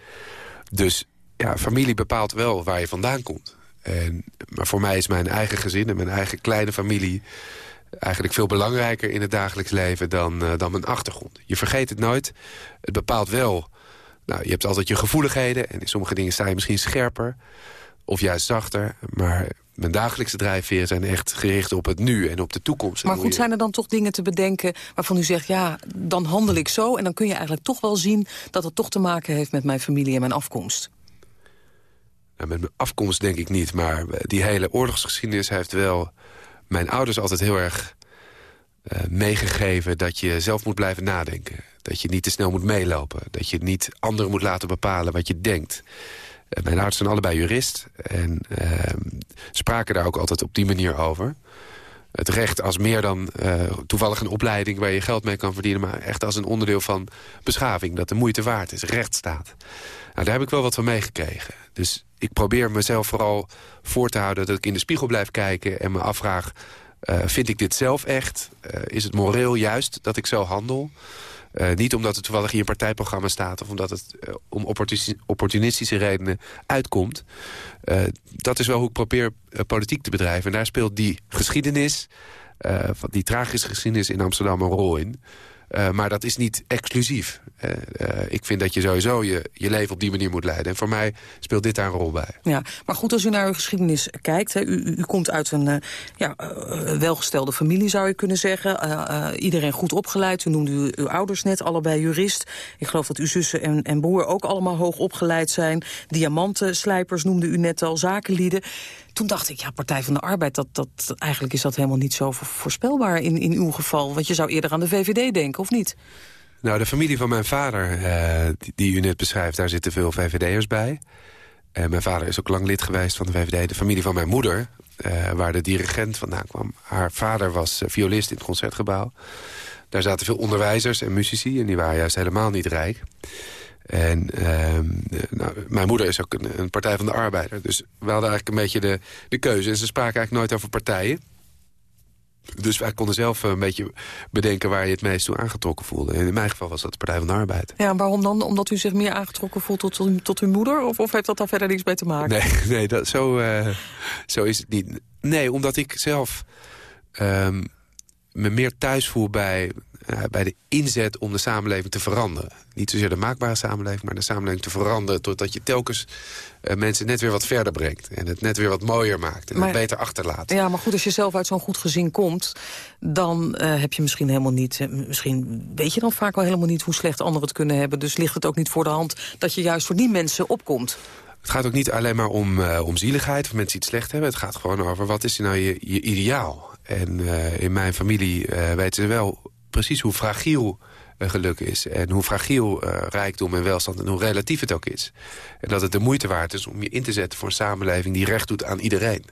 Dus ja, familie bepaalt wel waar je vandaan komt. En, maar voor mij is mijn eigen gezin en mijn eigen kleine familie... eigenlijk veel belangrijker in het dagelijks leven dan, uh, dan mijn achtergrond. Je vergeet het nooit. Het bepaalt wel... Nou, je hebt altijd je gevoeligheden en in sommige dingen sta je misschien scherper... of juist zachter, maar mijn dagelijkse drijfveren zijn echt gericht op het nu en op de toekomst. Maar goed, zijn er dan toch dingen te bedenken waarvan u zegt... ja, dan handel ik zo en dan kun je eigenlijk toch wel zien... dat het toch te maken heeft met mijn familie en mijn afkomst? Nou, met mijn afkomst denk ik niet, maar die hele oorlogsgeschiedenis heeft wel... mijn ouders altijd heel erg uh, meegegeven dat je zelf moet blijven nadenken. Dat je niet te snel moet meelopen. Dat je niet anderen moet laten bepalen wat je denkt. Uh, mijn ouders zijn allebei jurist en uh, spraken daar ook altijd op die manier over. Het recht als meer dan uh, toevallig een opleiding waar je geld mee kan verdienen... maar echt als een onderdeel van beschaving, dat de moeite waard is, recht staat. Nou, daar heb ik wel wat van meegekregen. Dus ik probeer mezelf vooral voor te houden dat ik in de spiegel blijf kijken... en me afvraag, uh, vind ik dit zelf echt? Is het moreel juist dat ik zo handel? Uh, niet omdat het toevallig in je partijprogramma staat... of omdat het uh, om opportunistische redenen uitkomt. Uh, dat is wel hoe ik probeer politiek te bedrijven. En daar speelt die geschiedenis, die tragische geschiedenis in Amsterdam een rol in. Uh, maar dat is niet exclusief. Uh, uh, ik vind dat je sowieso je, je leven op die manier moet leiden. En voor mij speelt dit daar een rol bij. Ja, maar goed, als u naar uw geschiedenis kijkt... Hè, u, u komt uit een ja, welgestelde familie, zou je kunnen zeggen. iedereen goed opgeleid. U noemde uw, uw, ouders net, allebei jurist. Ik geloof dat uw zussen en, en broer ook allemaal hoog opgeleid zijn. Diamantenslijpers noemde u net al, zakenlieden toen dacht ik, ja, Partij van de Arbeid, dat, dat, eigenlijk is dat helemaal niet zo voorspelbaar in, in uw geval. Want je zou eerder aan de VVD denken, of niet? Nou, de familie van mijn vader, uh, die, u net beschrijft, daar zitten veel VVD'ers bij. Uh, mijn vader is ook lang lid geweest van de VVD. De familie van mijn moeder, uh, waar de dirigent vandaan kwam. Haar vader was violist in het Concertgebouw. Daar zaten veel onderwijzers en muzici en die waren juist helemaal niet rijk. En uh, nou, mijn moeder is ook een, een, Partij van de Arbeider. Dus we hadden eigenlijk een beetje de, de keuze. En ze spraken eigenlijk nooit over partijen. Dus wij konden zelf een beetje bedenken waar je het meest toe aangetrokken voelde. En in mijn geval was dat de Partij van de Arbeid. Ja, en waarom dan? Omdat u zich meer aangetrokken voelt tot, tot uw moeder? Of, of heeft dat daar verder niets mee te maken? Nee, nee dat, zo, uh, zo is het niet. Nee, omdat ik zelf um, me meer thuis voel bij uh, bij de inzet om de samenleving te veranderen. Niet zozeer de maakbare samenleving, maar de samenleving te veranderen... totdat je telkens uh, mensen net weer wat verder brengt. En het net weer wat mooier maakt en maar, het beter achterlaat. Ja, maar goed, als je zelf uit zo'n goed gezin komt... dan uh, heb je misschien helemaal niet... misschien weet je dan vaak wel helemaal niet hoe slecht anderen het kunnen hebben. Dus ligt het ook niet voor de hand dat je juist voor die mensen opkomt. Het gaat ook niet alleen maar om, om zieligheid, of mensen het slecht hebben. Het gaat gewoon over wat is nou je, je ideaal. En in mijn familie weten ze wel precies hoe fragiel uh, geluk is. En hoe fragiel uh, rijkdom en welstand en hoe relatief het ook is. En dat het de moeite waard is om je in te zetten voor een samenleving... die recht doet aan iedereen.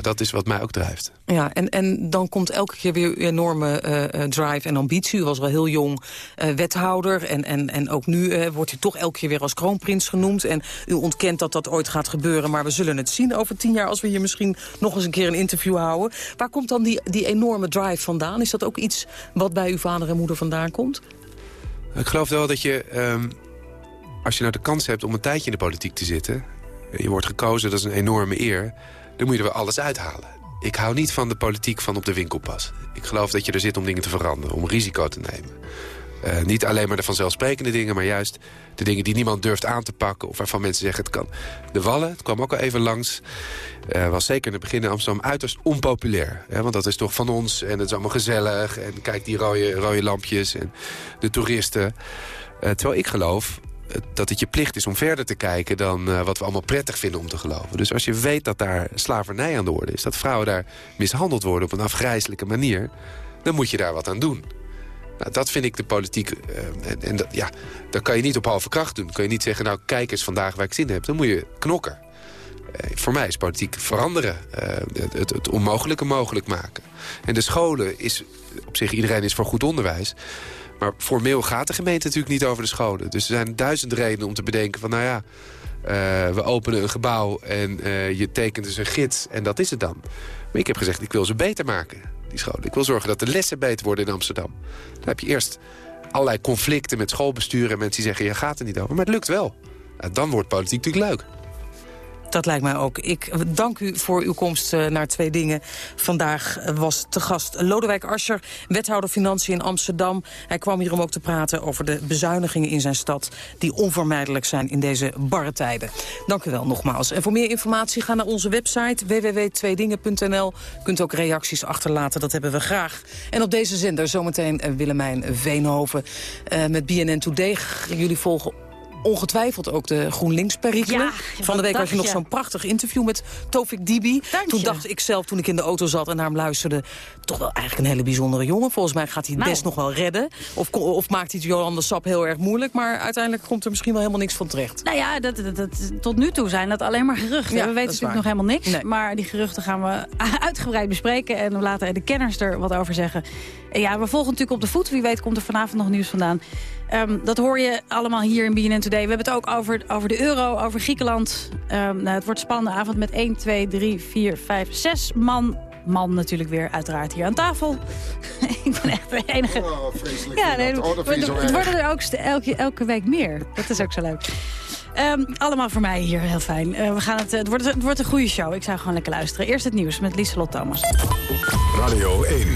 Dat is wat mij ook drijft. Ja, en, en dan komt elke keer weer uw enorme uh, drive en ambitie. U was wel heel jong uh, wethouder en, en, en ook nu uh, wordt u toch elke keer weer als kroonprins genoemd. En u ontkent dat dat ooit gaat gebeuren, maar we zullen het zien over tien jaar... als we hier misschien nog eens een keer een interview houden. Waar komt dan die, die enorme drive vandaan? Is dat ook iets wat bij uw vader en moeder vandaan komt? Ik geloof wel dat je, um, als je nou de kans hebt om een tijdje in de politiek te zitten... je wordt gekozen, dat is een enorme eer dan moet je er wel alles uithalen. Ik hou niet van de politiek van op de winkelpas. Ik geloof dat je er zit om dingen te veranderen, om risico te nemen. Eh, niet alleen maar de vanzelfsprekende dingen, maar juist de dingen die niemand durft aan te pakken... of waarvan mensen zeggen het kan. De Wallen, het kwam ook al even langs, uh, was zeker in het begin in Amsterdam uiterst onpopulair. Want dat is toch van ons en het is allemaal gezellig. En kijk die rode, rode lampjes en de toeristen. Uh, terwijl ik geloof dat het je plicht is om verder te kijken... dan uh, wat we allemaal prettig vinden om te geloven. Dus als je weet dat daar slavernij aan de orde is... dat vrouwen daar mishandeld worden op een afgrijzelijke manier... dan moet je daar wat aan doen. Nou, dat vind ik de politiek... Uh, en, dat, ja, dat kan je niet op halve kracht doen. Dan kan je niet zeggen, nou kijk eens vandaag waar ik zin heb. Dan moet je knokken. Uh, voor mij is politiek veranderen. Het, het onmogelijke mogelijk maken. En de scholen is op zich, iedereen is voor goed onderwijs... Maar formeel gaat de gemeente natuurlijk niet over de scholen. Dus er zijn duizend redenen om te bedenken van... nou ja, uh, we openen een gebouw en uh, je tekent dus een gids en dat is het dan. Maar ik heb gezegd, ik wil ze beter maken, die scholen. Ik wil zorgen dat de lessen beter worden in Amsterdam. Dan heb je eerst allerlei conflicten met schoolbesturen... en mensen die zeggen, je gaat er niet over. Maar het lukt wel. Dan wordt politiek natuurlijk leuk. Dat lijkt mij ook. Ik dank u voor uw komst naar Twee Dingen. Vandaag was te gast Lodewijk Asscher, wethouder Financiën in Amsterdam. Hij kwam hier om ook te praten over de bezuinigingen in zijn stad... die onvermijdelijk zijn in deze barre tijden. Dank u wel nogmaals. En voor meer informatie ga naar onze website www.tweedingen.nl. Kunt ook reacties achterlaten, dat hebben we graag. En op deze zender zometeen Willemijn Veenhoven met BNN Today. Jullie volgen ongetwijfeld ook de GroenLinks-perikelen. Ja, Van de week had je nog zo'n prachtig interview met Tofik Dibi. Dank Toen je. dacht ik zelf, toen ik in de auto zat en naar hem luisterde... toch wel eigenlijk een hele bijzondere jongen. Volgens mij gaat hij het Nou. best nog wel redden. Of, of maakt hij het Jolanda Sap heel erg moeilijk. Maar uiteindelijk komt er misschien wel helemaal niks van terecht. Nou ja, dat, dat, dat- tot nu toe zijn dat alleen maar geruchten. Ja, we weten natuurlijk nog helemaal niks. Nee. Maar die geruchten gaan we uitgebreid bespreken. En we laten de kenners er wat over zeggen. En ja, we volgen natuurlijk op de voet. Wie weet komt er vanavond nog nieuws vandaan. Ehm, dat hoor je allemaal hier in BNN Today. We hebben het ook over, over de euro, over Griekenland. Ehm, nou, het wordt een spannende avond met 1, 2, 3, 4, 5, 6 man. Man natuurlijk weer uiteraard hier aan tafel. ik ben echt de enige... Oh, vreselijk. Ja, nee, Oh, dat vind het worden er ook elke, elke week meer. Dat is ook zo leuk. Ehm, allemaal voor mij hier, heel fijn. Eh, we gaan het, het, wordt, het wordt een goede show. Ik zou gewoon lekker luisteren. Eerst het nieuws met Lieselot Thomas. Radio 1.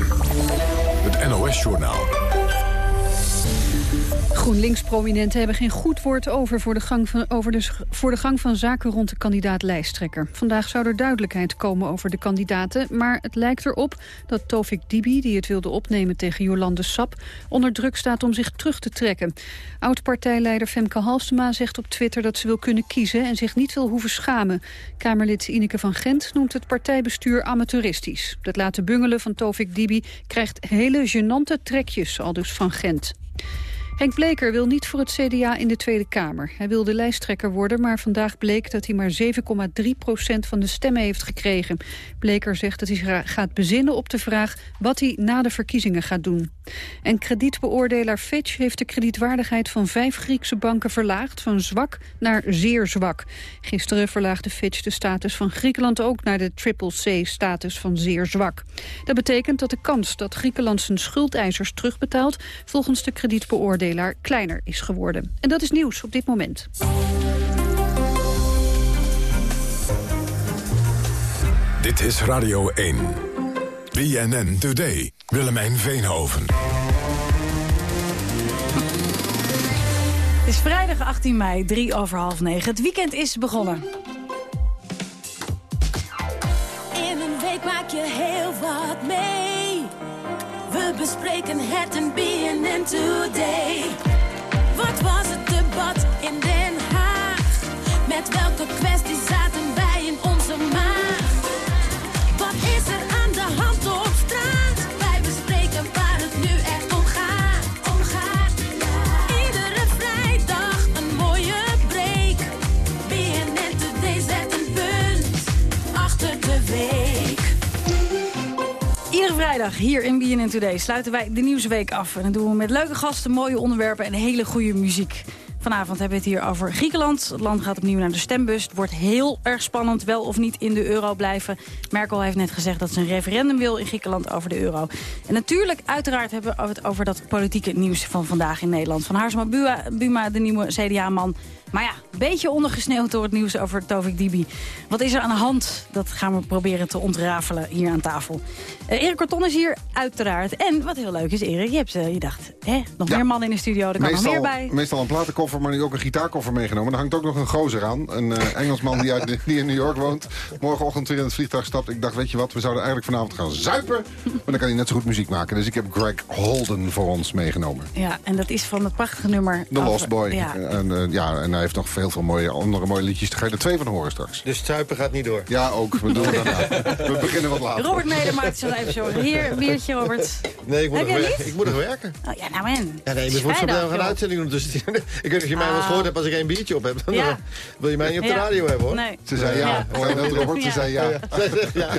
Het NOS-journaal. GroenLinks-prominenten hebben geen goed woord over, voor de, gang van, over de, voor de gang van zaken rond de kandidaat-lijsttrekker. Vandaag zou er duidelijkheid komen over de kandidaten, maar het lijkt erop dat Tovik Dibi, die het wilde opnemen tegen Jolande Sap, onder druk staat om zich terug te trekken. Oud-partijleider Femke Halsema zegt op Twitter dat ze wil kunnen kiezen en zich niet wil hoeven schamen. Kamerlid Ineke van Gent noemt het partijbestuur amateuristisch. Dat laten bungelen van Tovik Dibi krijgt hele gênante trekjes, al dus van Gent. Henk Bleker wil niet voor het CDA in de Tweede Kamer. Hij wilde lijsttrekker worden, maar vandaag bleek dat hij maar 7,3 procent van de stemmen heeft gekregen. Bleker zegt dat hij gaat bezinnen op de vraag wat hij na de verkiezingen gaat doen. En kredietbeoordelaar Fitch heeft de kredietwaardigheid van vijf Griekse banken verlaagd, van zwak naar zeer zwak. Gisteren verlaagde Fitch de status van Griekenland ook naar de triple-C-status van zeer zwak. Dat betekent dat de kans dat Griekenland zijn schuldeisers terugbetaalt volgens de kredietbeoordelaar kleiner is geworden. En dat is nieuws op dit moment. Dit is Radio 1. BNN Today. Willemijn Veenhoven. Het is vrijdag 18 mei, drie over half negen. Het weekend is begonnen. In een week maak je heel wat mee. We bespreken het in BNN Today. Wat was het debat in Den Haag? Met welke kwestie zaten Hier in BNN Today sluiten wij de Nieuwsweek af. En dat doen we met leuke gasten, mooie onderwerpen en hele goede muziek. Vanavond hebben we het hier over Griekenland. Het land gaat opnieuw naar de stembus. Het wordt heel erg spannend wel of niet in de euro blijven. Merkel heeft net gezegd dat ze een referendum wil in Griekenland over de euro. En natuurlijk, uiteraard hebben we het over dat politieke nieuws van vandaag in Nederland. Van Haarsma Buma de nieuwe CDA-man. Maar ja, beetje ondergesneeuwd door het nieuws over Tovik Dibi. Wat is er aan de hand? Dat gaan we proberen te ontrafelen hier aan tafel. Uh, Erik Corton is hier, uiteraard. En wat heel leuk is, Erik, je, hebt, uh, je dacht, hè, nog meer man in de studio, er kan meestal, nog meer bij. Meestal een platenkoffer, maar nu ook een gitaarkoffer meegenomen. Daar hangt ook nog een gozer aan. Een uh, Engelsman die, uit, die in New York woont. Morgenochtend weer in het vliegtuig stapt. Ik dacht, weet je wat, we zouden eigenlijk vanavond gaan zuipen. Maar dan kan hij net zo goed muziek maken. Dus ik heb Greg Holden voor ons meegenomen. Ja, en dat is van het prachtige nummer... The Lost Boy. Ja. En, ja, en hij heeft nog veel, veel mooie, andere mooie liedjes. Daar ga je er twee van horen straks. Dus zuipen gaat niet door? Ja, ook. We, doen daarna. we beginnen wat later. Robert Meder maakt zich even zorgen. Hier, biertje, Robert. Nee, ik moet, nog, jij wer- niet? ik moet nog werken. Oh, ja, nou en. Ja, nee, je is moet zo nog een uitzending doen. Dus, ik weet niet of je mij wel eens Ah. gehoord hebt als ik één biertje op heb. Dan Ja. wil je mij niet op de Ja. radio hebben, hoor. Nee. Ze zei ja. Robert? Ze Ja. zei ja. ja.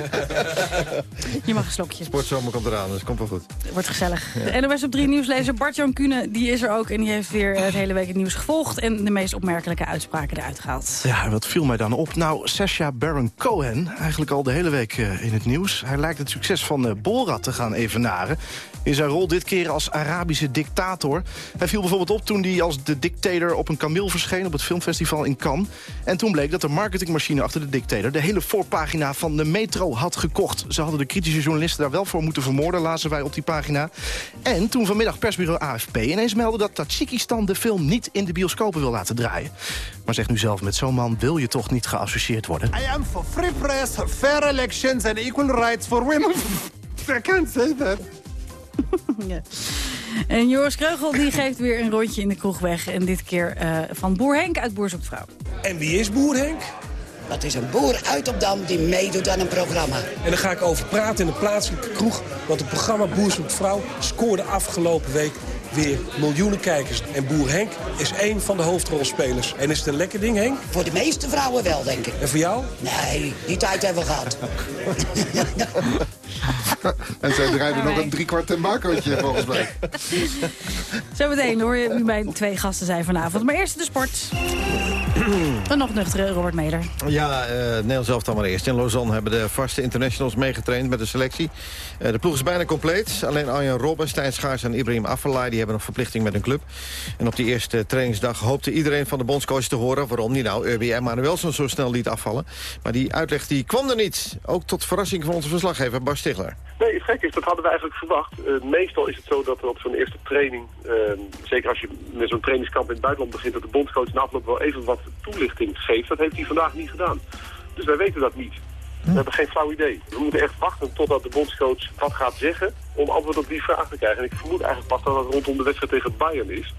Je mag een slokje. Sportzomer komt eraan, dus komt wel goed. Wordt gezellig. De NOS op 3 nieuwslezer Bart-Jan Kuhne, die is er ook. En die heeft weer het hele week het nieuws gevolgd. En de meest opmerkelijke uitspraken eruit gehaald. Ja, wat viel mij dan op? Nou, Sacha Baron Cohen, eigenlijk al de hele week eh, in het nieuws. Hij lijkt het succes van eh, Borat te gaan evenaren. In zijn rol dit keer als Arabische dictator. Hij viel bijvoorbeeld op toen hij als de dictator op een kameel verscheen... op het filmfestival in Cannes. En toen bleek dat de marketingmachine achter de dictator... de hele voorpagina van de Metro had gekocht. Ze hadden de kritische journalisten daar wel voor moeten vermoorden... lazen wij op die pagina. En toen vanmiddag persbureau AFP ineens meldde... dat Tajikistan de film niet in de bioscopen wil laten draaien. Maar zegt nu zelf, met zo'n man wil je toch niet geassocieerd worden? I am for free press, fair elections and equal rights for women. I can't say that. Ja. En Joris Kreugel die geeft weer een rondje in de kroeg weg. En dit keer eh, van Boer Henk uit Boer zoekt vrouw. En wie is Boer Henk? Dat is een boer uit op Dam die meedoet aan een programma. En daar ga ik over praten in de plaatselijke kroeg. Want het programma Boer zoekt vrouw scoorde afgelopen week weer miljoenen kijkers. En Boer Henk is één van de hoofdrolspelers. En is het een lekker ding, Henk? Voor de meeste vrouwen wel, denk ik. En voor jou? Nee, die tijd hebben we gehad. En zij draaiden nog een driekwart tembacootje volgens mij. Zometeen hoor je wie mijn twee gasten zijn vanavond. Maar eerst de sport. En nog nuchtere Robert Meder. Ja, eh Nederland zelf dan maar eerst. In Lausanne hebben de vaste internationals meegetraind met de selectie. Eh, de ploeg is bijna compleet. Alleen Arjen Robben, Stijn Schaars en Ibrahim Afellay... die hebben nog verplichting met hun club. En op die eerste trainingsdag hoopte iedereen van de bondscoach te horen... waarom die nou Urbi Emanuelson zo snel liet afvallen. Maar die uitleg die kwam er niet. Ook tot verrassing van onze verslaggever Bas Stigler. Nee, het gek is, dat hadden we eigenlijk verwacht. Eh, meestal is het zo dat op zo'n eerste training, eh, zeker als je met zo'n trainingskamp in het buitenland begint, dat de bondscoach na afloop wel even wat toelichting geeft. Dat heeft hij vandaag niet gedaan. Dus wij weten dat niet. We hebben geen flauw idee. We moeten echt wachten totdat de bondscoach wat gaat zeggen om antwoord op die vraag te krijgen. En ik vermoed eigenlijk pas dat het rondom de wedstrijd tegen Bayern is.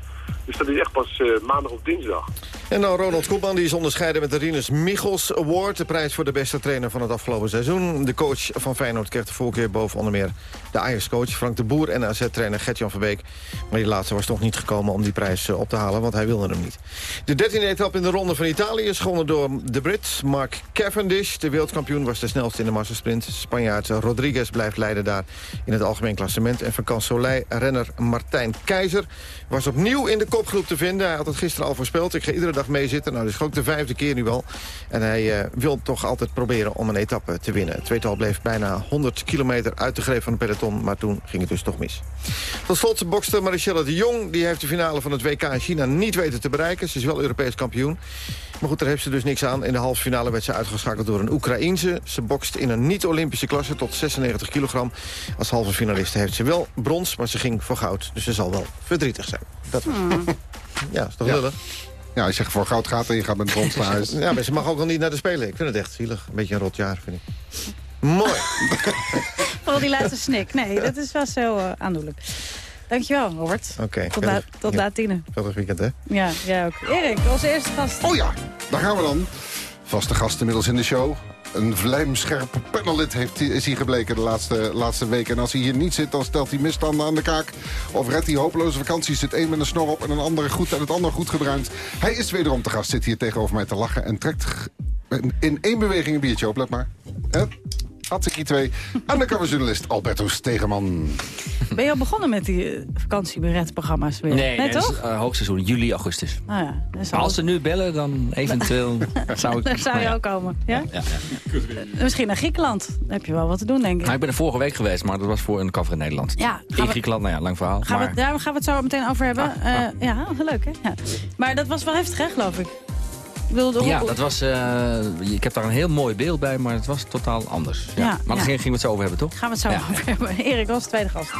Dus dat is echt pas eh, maandag of dinsdag. En dan Ronald Koeman, die is onderscheiden met de Rinus Michels Award. De prijs voor de beste trainer van het afgelopen seizoen. De coach van Feyenoord kreeg de voorkeur boven onder meer de Ajax-coach Frank de Boer... en AZ-trainer Gert-Jan Verbeek. Maar die laatste was toch niet gekomen om die prijs eh, op te halen, want hij wilde hem niet. De dertiende etappe in de Ronde van Italië is gewonnen door de Brit Mark Cavendish. De wereldkampioen was de snelste in de massasprint. Spanjaard Rodriguez blijft leiden daar in het algemeen klassement. En van Soleil-renner Martijn Keizer was opnieuw in de kopgroep te vinden. Hij had het gisteren al voorspeld. Ik ga iedere dag meezitten. Nou, dat is ook de vijfde keer nu al. En hij eh, wil toch altijd proberen om een etappe te winnen. Het tweetal bleef bijna 100 kilometer uit de greep van de peloton. Maar toen ging het dus toch mis. Tot slot bokste Marichelle de Jong. Die heeft de finale van het WK in China niet weten te bereiken. Ze is wel Europees kampioen. Maar goed, daar heeft ze dus niks aan. In de halve finale werd ze uitgeschakeld door een Oekraïense. Ze bokst in een niet-Olympische klasse tot 96 kilogram. Als halve finaliste heeft ze wel brons, maar ze ging voor goud. Dus ze zal wel verdrietig zijn. Dat was. Ja, is toch Ja. lullig? Ja, als je voor goud gaat en je gaat met brons naar huis. Ja, maar ze mag ook al niet naar de Spelen. Ik vind het echt zielig. Een beetje een rot jaar, vind ik. Mooi. Vooral die laatste snik. Nee, dat is wel zo eh, aandoenlijk. Dankjewel, Robert. Oké. Tot, la tot laat tienen. Prettig weekend, hè? Ja, jij ook. Erik, onze eerste gast. Oh ja, daar gaan we dan. Vaste gast inmiddels in de show. Een vlijmscherp panelid heeft, is hij gebleken de laatste, laatste week. En als hij hier niet zit, dan stelt hij misstanden aan de kaak. Of redt hij hopeloze vakanties. Zit één met een snor op en een andere goed en het ander goed gebruind. Hij is wederom te gast, zit hier tegenover mij te lachen... en trekt in één beweging een biertje op. Let maar. Hè? Hartstikke twee. Undercover-journalist Alberto Stegeman. Ben je al begonnen met die eh, vakantieberedprogramma's weer? Nee, nee, toch? dat is, eh, hoogseizoen, juli, augustus. Ah ja, al- Als ze nu bellen, dan eventueel zou ik... Daar zou je ja. ook komen. Ja? Ja, Eh, Misschien naar Griekenland. Dan heb je wel wat te doen, denk ik. Nou, ik ben er vorige week geweest, maar dat was voor een cover in Nederland. Ja, in we- Griekenland, nou ja, lang verhaal. Gaan we, maar... daar gaan we het zo meteen over hebben. Eh, ja, leuk hè? Ja. Maar dat was wel heftig hè, geloof ik. Bedoel, Ja, dat was, eh, ik heb daar een heel mooi beeld bij, maar het was totaal anders. Ja. Ja, maar daar ja. gingen we het zo over hebben, toch? Gaan we het zo Ja. over hebben. Erik was de tweede gast.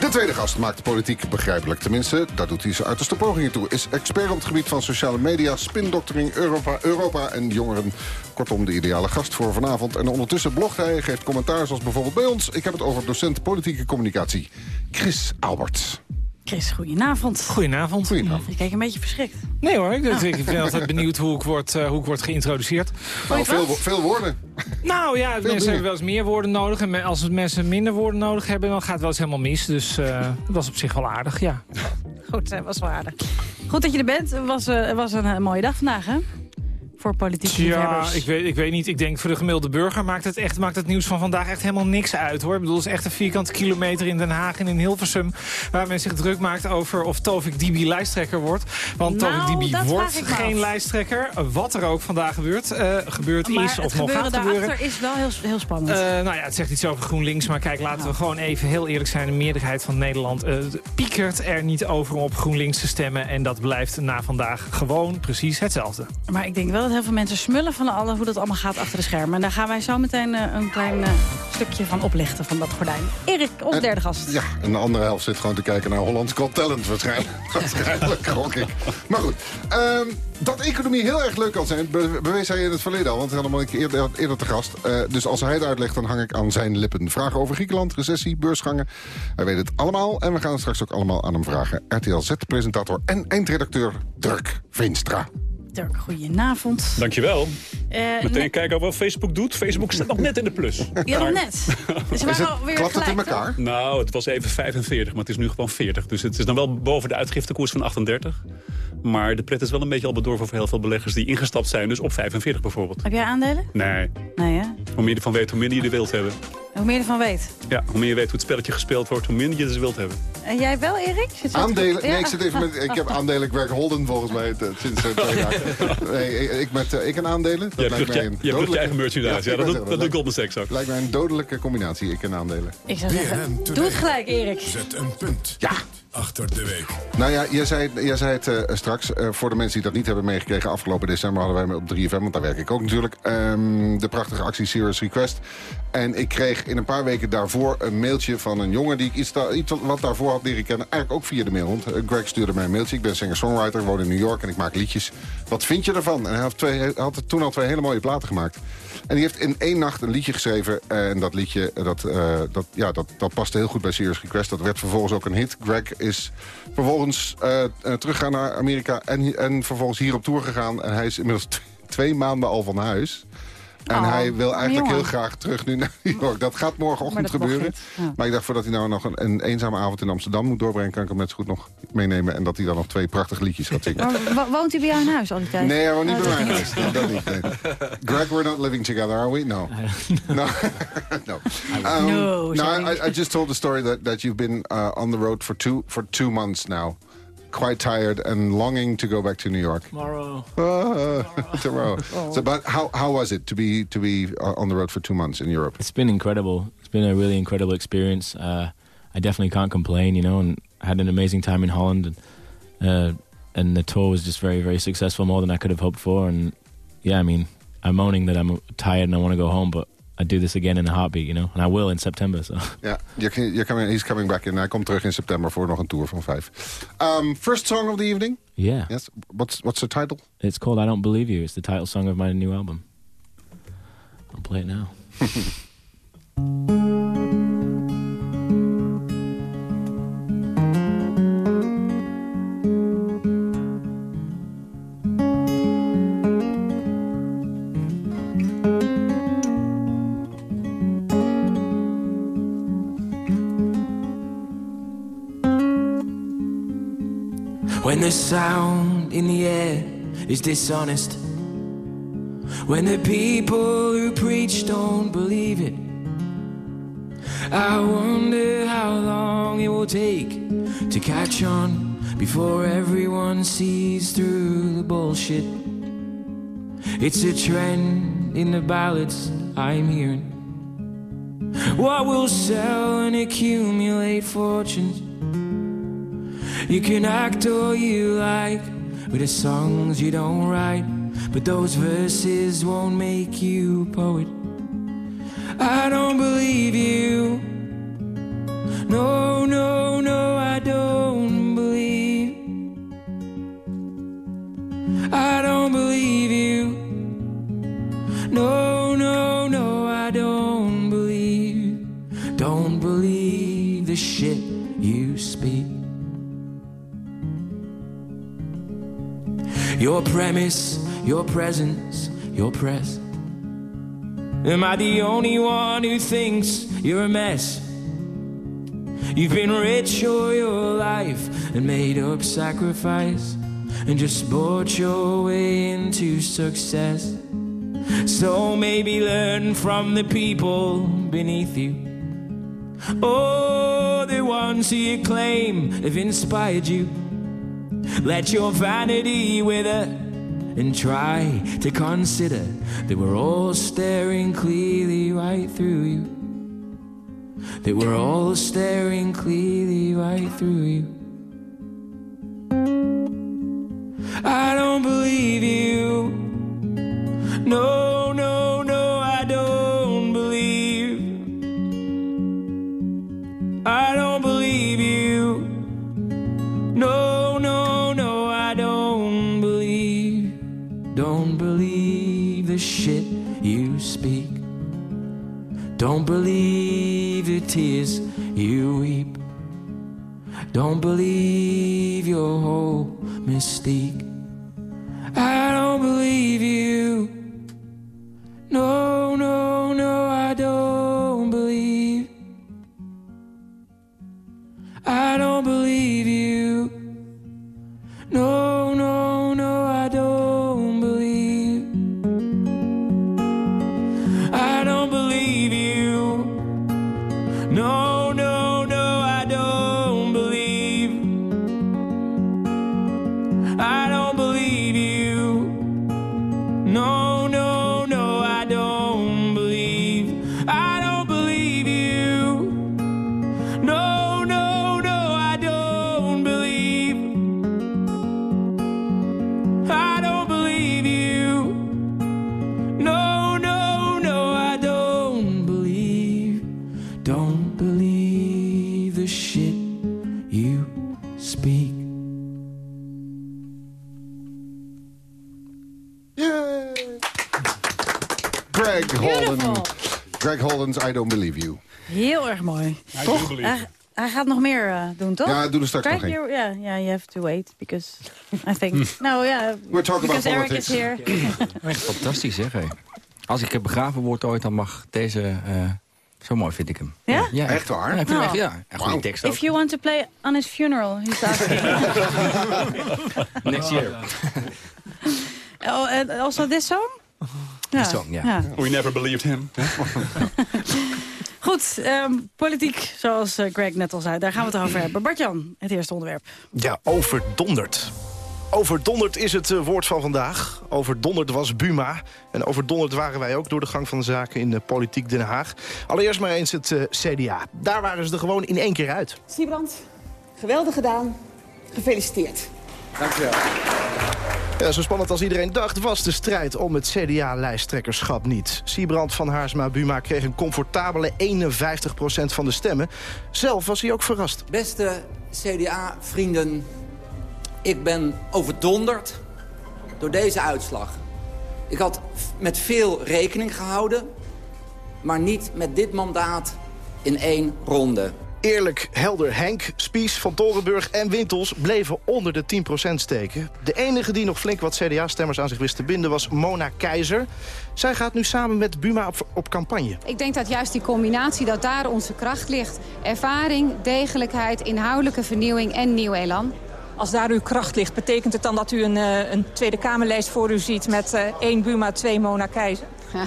De tweede gast maakt de politiek begrijpelijk. Tenminste, daar doet hij zijn uiterste pogingen toe. Is expert op het gebied van sociale media, spindoktering, Europa, Europa en jongeren. Kortom, de ideale gast voor vanavond. En ondertussen blogt hij, geeft commentaar zoals bijvoorbeeld bij ons. Ik heb het over docent politieke communicatie. Chris Albert. Chris, goedenavond. Goedenavond. Goedenavond. Je kijkt een beetje verschrikt. Nee hoor, ik, ik ben altijd benieuwd hoe ik word, eh, hoe ik word geïntroduceerd. Nou, veel, veel woorden. Nou ja, mensen dingen. hebben wel eens meer woorden nodig. En als mensen minder woorden nodig hebben, dan gaat het wel eens helemaal mis. Dus eh, dat was op zich wel aardig, ja. Goed, dat was wel aardig. Goed dat je er bent. Het was, eh, het was een eh, mooie dag vandaag, hè? Voor politieke Ja, ik weet, ik weet niet. Ik denk voor de gemiddelde burger maakt het, echt, maakt het nieuws van vandaag echt helemaal niks uit hoor. Ik bedoel, het is echt een vierkante kilometer in Den Haag en in Hilversum. Waar men zich druk maakt over of Tovik Dibi lijsttrekker wordt. Want Nou, Tovik Dibi wordt geen af. lijsttrekker. Wat er ook vandaag gebeurt, eh, gebeurd maar is of nog gaat gebeuren. daarachter is wel heel, heel spannend. Eh, nou ja, het zegt iets over GroenLinks. Maar kijk, laten we gewoon even heel eerlijk zijn. De meerderheid van Nederland eh, piekert er niet over om op GroenLinks te stemmen. En dat blijft na vandaag gewoon precies hetzelfde. Maar ik denk wel dat heel veel mensen smullen van alle, hoe dat allemaal gaat achter de schermen. En daar gaan wij zo meteen eh, een klein eh, stukje van oplichten van dat gordijn. Erik, onze En- derde gast. Ja, en de andere helft zit gewoon te kijken naar Holland's Got Talent waarschijnlijk. waarschijnlijk, gok ik. Maar goed, ehm, dat economie heel erg leuk kan zijn, be- bewees hij in het verleden al. Want hij had hem al een keer eerder, eerder te gast. Eh, dus als hij het uitlegt, dan hang ik aan zijn lippen. Vragen over Griekenland, recessie, beursgangen. Hij weet het allemaal en we gaan het straks ook allemaal aan hem vragen. RTL Z-presentator en eindredacteur Dirk Veenstra. Dirk, goedenavond. Dankjewel. Eh, Meteen kijken wat Facebook doet. Facebook staat nog net in de plus. Ja, nog net. Dus we waren alweer gelijk, toch? Nou, het was even 45, maar het is nu gewoon 40. Dus het is dan wel boven de uitgiftekoers van 38. Maar de pret is wel een beetje al bedorven voor heel veel beleggers die ingestapt zijn. Dus op 45 bijvoorbeeld. Heb jij aandelen? Nee, Nee, hè? hoe meer je ervan weet, hoe minder je er wilt hebben. Hoe meer je ervan weet. Ja, hoe meer je weet hoe het spelletje gespeeld wordt, hoe minder je er wilt hebben. En jij wel, Erik? Aandelen, Ja. nee, ik, zit even met, ik heb aandelen Greg Holden volgens mij eh, sinds eh, twee jaar. Nee, ik, ik met eh, ik en aandelen. Je hebt lijkt je, mij een je, hebt terug je eigen dodelijke- merchandise. Ja, ik dat, wou doet, zeggen, dat doet Goldman Sachs ook. Lijkt mij een dodelijke combinatie, ik en aandelen. Ik zou zeggen, doe het gelijk, Erik. Zet een punt Ja. achter de week. Nou ja, jij zei, jij zei het eh, straks. eh, voor de mensen die dat niet hebben meegekregen... afgelopen december hadden wij op 3FM... want daar werk ik ook natuurlijk... ehm, de prachtige actie Serious Request. En ik kreeg in een paar weken daarvoor een mailtje van een jongen... die ik iets, wat daarvoor had leren kennen. Eigenlijk ook via de mail. Want eh, Greg stuurde mij een mailtje. Ik ben singer-songwriter, woon in New York en ik maak liedjes. Wat vind je ervan? En hij had, twee, had toen al twee hele mooie platen gemaakt. En die heeft in één nacht een liedje geschreven. En dat liedje, eh, dat, eh, dat, ja, dat, dat paste heel goed bij Serious Request. Dat werd vervolgens ook een hit. Greg is vervolgens eh eh, teruggegaan naar Amerika en, en vervolgens hier op tour gegaan. En hij is inmiddels twee maanden al van huis. En Oh, hij wil eigenlijk jongen. heel graag terug nu naar New York. Dat gaat morgenochtend Maar dat mag gebeuren. ja. Maar ik dacht, voordat hij nou nog een, een eenzame avond in Amsterdam moet doorbrengen... kan ik hem net zo goed nog meenemen. En dat hij dan nog twee prachtige liedjes gaat zingen. Maar woont hij bij jou in huis al die tijd? Nee, hij woont niet Oh, bij mij niet. huis. Nee, dat niet. Nee. Greg, we're not living together, are we? No. No. no. Um, No. I, I just told the story that, that you've been uh, on the road for two, for two months now. Quite tired and longing to go back to New York. Tomorrow. Uh, tomorrow. So, but how, how was it to be to be uh, on the road for two months in Europe? It's been incredible. It's been a really incredible experience. Uh, I definitely can't complain, you know, and I had an amazing time in Holland. And, uh, and the tour was just very, very successful, more than I could have hoped for. And yeah, I mean, I'm moaning that I'm tired and I want to go home, but I do this again in a heartbeat, you know, and I will in September. So Yeah, you're, you're coming, he's coming back in. Hij komt terug in september voor nog een tour van vijf. Um, first song of the evening? yeah, Yes. What's, what's the title? it's called "I Don't Believe You." It's the title song of my new album. I'll play it now. The sound in the air is dishonest. When the people who preach don't believe it. I wonder how long it will take to catch on before everyone sees through the bullshit. It's a trend in the ballads I'm hearing. What will sell and accumulate fortunes? You can act all you like, with the songs you don't write, but those verses won't make you poet. I don't believe you. No, no, no, I don't believe. I don't believe you. No, Your premise, your presence, your press. Am I the only one who thinks you're a mess? You've been rich all your life and made up sacrifice and just bought your way into success. So maybe learn from the people beneath you. Oh, the ones who you claim have inspired you. Let your vanity wither and try to consider that we're all staring clearly right through you. That we're all staring clearly right through you. I don't believe you. No, Don't believe the tears you weep. Don't believe your whole mystique. I Don't Believe You. Heel erg mooi. Toch? Hij, hij gaat nog meer eh, doen, toch? Ja, doe er straks nog je- Ja, ja, you have to wait, because I think... no, yeah, We're talking because about Eric is here. Echt fantastisch, zeg. hé. Als ik begraven word ooit, dan mag deze... eh, zo mooi vind ik hem. Ja? Echt waar? Ja, ik vind hem Oh. echt, ja. Goede tekst ook. If you want to play on his funeral, he's asking. Next year. oh, and also this song? Song, ja. We never believed him. Goed, ehm, politiek, zoals eh, Greg net al zei, daar gaan we het over hebben. Bart-Jan, het eerste onderwerp. Ja, overdonderd. Overdonderd is het eh, woord van vandaag. Overdonderd was Buma. En overdonderd waren wij ook door de gang van de zaken in de politiek Den Haag. Allereerst maar eens het eh, CDA. Daar waren ze er gewoon in één keer uit. Siebrand, geweldig gedaan. Gefeliciteerd. Dankjewel. Ja, zo spannend als iedereen dacht was de strijd om het CDA-lijsttrekkerschap niet. Siebrand van Haarsma-Buma kreeg een comfortabele 51% van de stemmen. Zelf was hij ook verrast. Beste CDA-vrienden, ik ben overdonderd door deze uitslag. Ik had met veel rekening gehouden, maar niet met dit mandaat in één ronde. Eerlijk, helder Henk, Spies, Van Torenburg en Wintels bleven onder de 10% steken. De enige die nog flink wat CDA-stemmers aan zich wist te binden was Mona Keizer. Zij gaat nu samen met Buma op, op campagne. Ik denk dat juist die combinatie, dat daar onze kracht ligt. Ervaring, degelijkheid, inhoudelijke vernieuwing en nieuw elan. Als daar uw kracht ligt, betekent het dan dat u een, eh, een Tweede Kamerlijst voor u ziet... met eh, één Buma, twee Mona Keizer? Ja.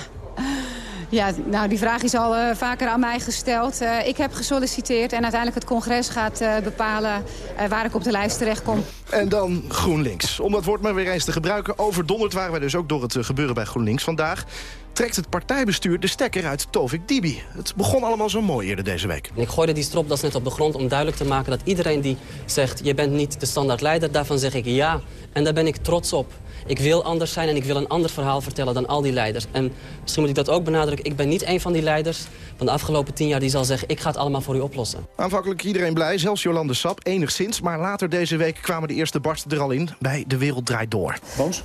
Ja, nou, die vraag is al eh, vaker aan mij gesteld. Eh, ik heb gesolliciteerd en uiteindelijk het congres gaat eh, bepalen waar ik op de lijst terechtkom. En dan GroenLinks. Om dat woord maar weer eens te gebruiken. Overdonderd waren wij dus ook door het gebeuren bij GroenLinks vandaag. Trekt het partijbestuur de stekker uit Tovik Dibi. Het begon allemaal zo mooi eerder deze week. Ik gooide die stropdas net op de grond om duidelijk te maken... dat iedereen die zegt, je bent niet de standaard leider, daarvan zeg ik ja. En daar ben ik trots op. Ik wil anders zijn en ik wil een ander verhaal vertellen dan al die leiders. En misschien moet ik dat ook benadrukken. Ik ben niet een van die leiders van de afgelopen tien jaar die zal zeggen... ik ga het allemaal voor u oplossen. Aanvankelijk iedereen blij, zelfs Jolande Sap, enigszins. Maar later deze week kwamen de eerste barsten er al in bij De Wereld Draait Door. Boos?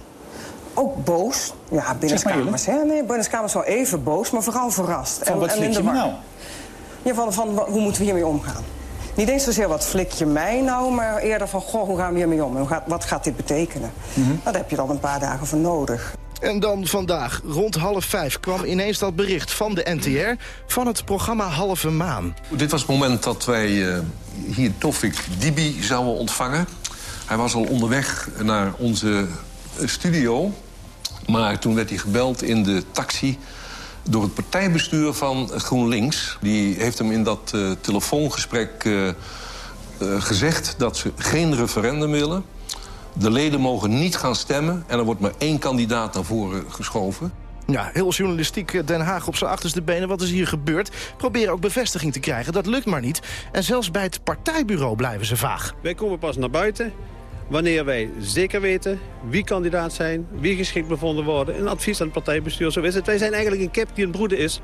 Ook boos. Ja, binnenkamers. hè? Nee, binnenkamers wel even boos, maar vooral verrast. Van wat flik je me nou? Ja, van, van hoe moeten we hiermee omgaan? Niet eens zozeer wat flik je mij nou, maar eerder van... goh, hoe gaan we hiermee om? Hoe gaat, wat gaat dit betekenen? Nou, Daar heb je dan een paar dagen voor nodig. En dan vandaag, rond half vijf, kwam ineens dat bericht van de NTR... van het programma Halve Maan. Dit was het moment dat wij eh, hier Tofik Dibi zouden ontvangen. Hij was al onderweg naar onze studio. Maar toen werd hij gebeld in de taxi door het partijbestuur van GroenLinks. Die heeft hem in dat eh, telefoongesprek eh, eh, gezegd dat ze geen referendum willen. De leden mogen niet gaan stemmen en er wordt maar één kandidaat naar voren geschoven. Ja, heel journalistiek Den Haag op zijn achterste benen. Wat is hier gebeurd? Proberen ook bevestiging te krijgen. Dat lukt maar niet. En zelfs bij het partijbureau blijven ze vaag. Wij komen pas naar buiten wanneer wij zeker weten wie kandidaat zijn, wie geschikt bevonden worden. Een advies aan het partijbestuur, zo is het. Wij zijn eigenlijk een kip die een broeden is.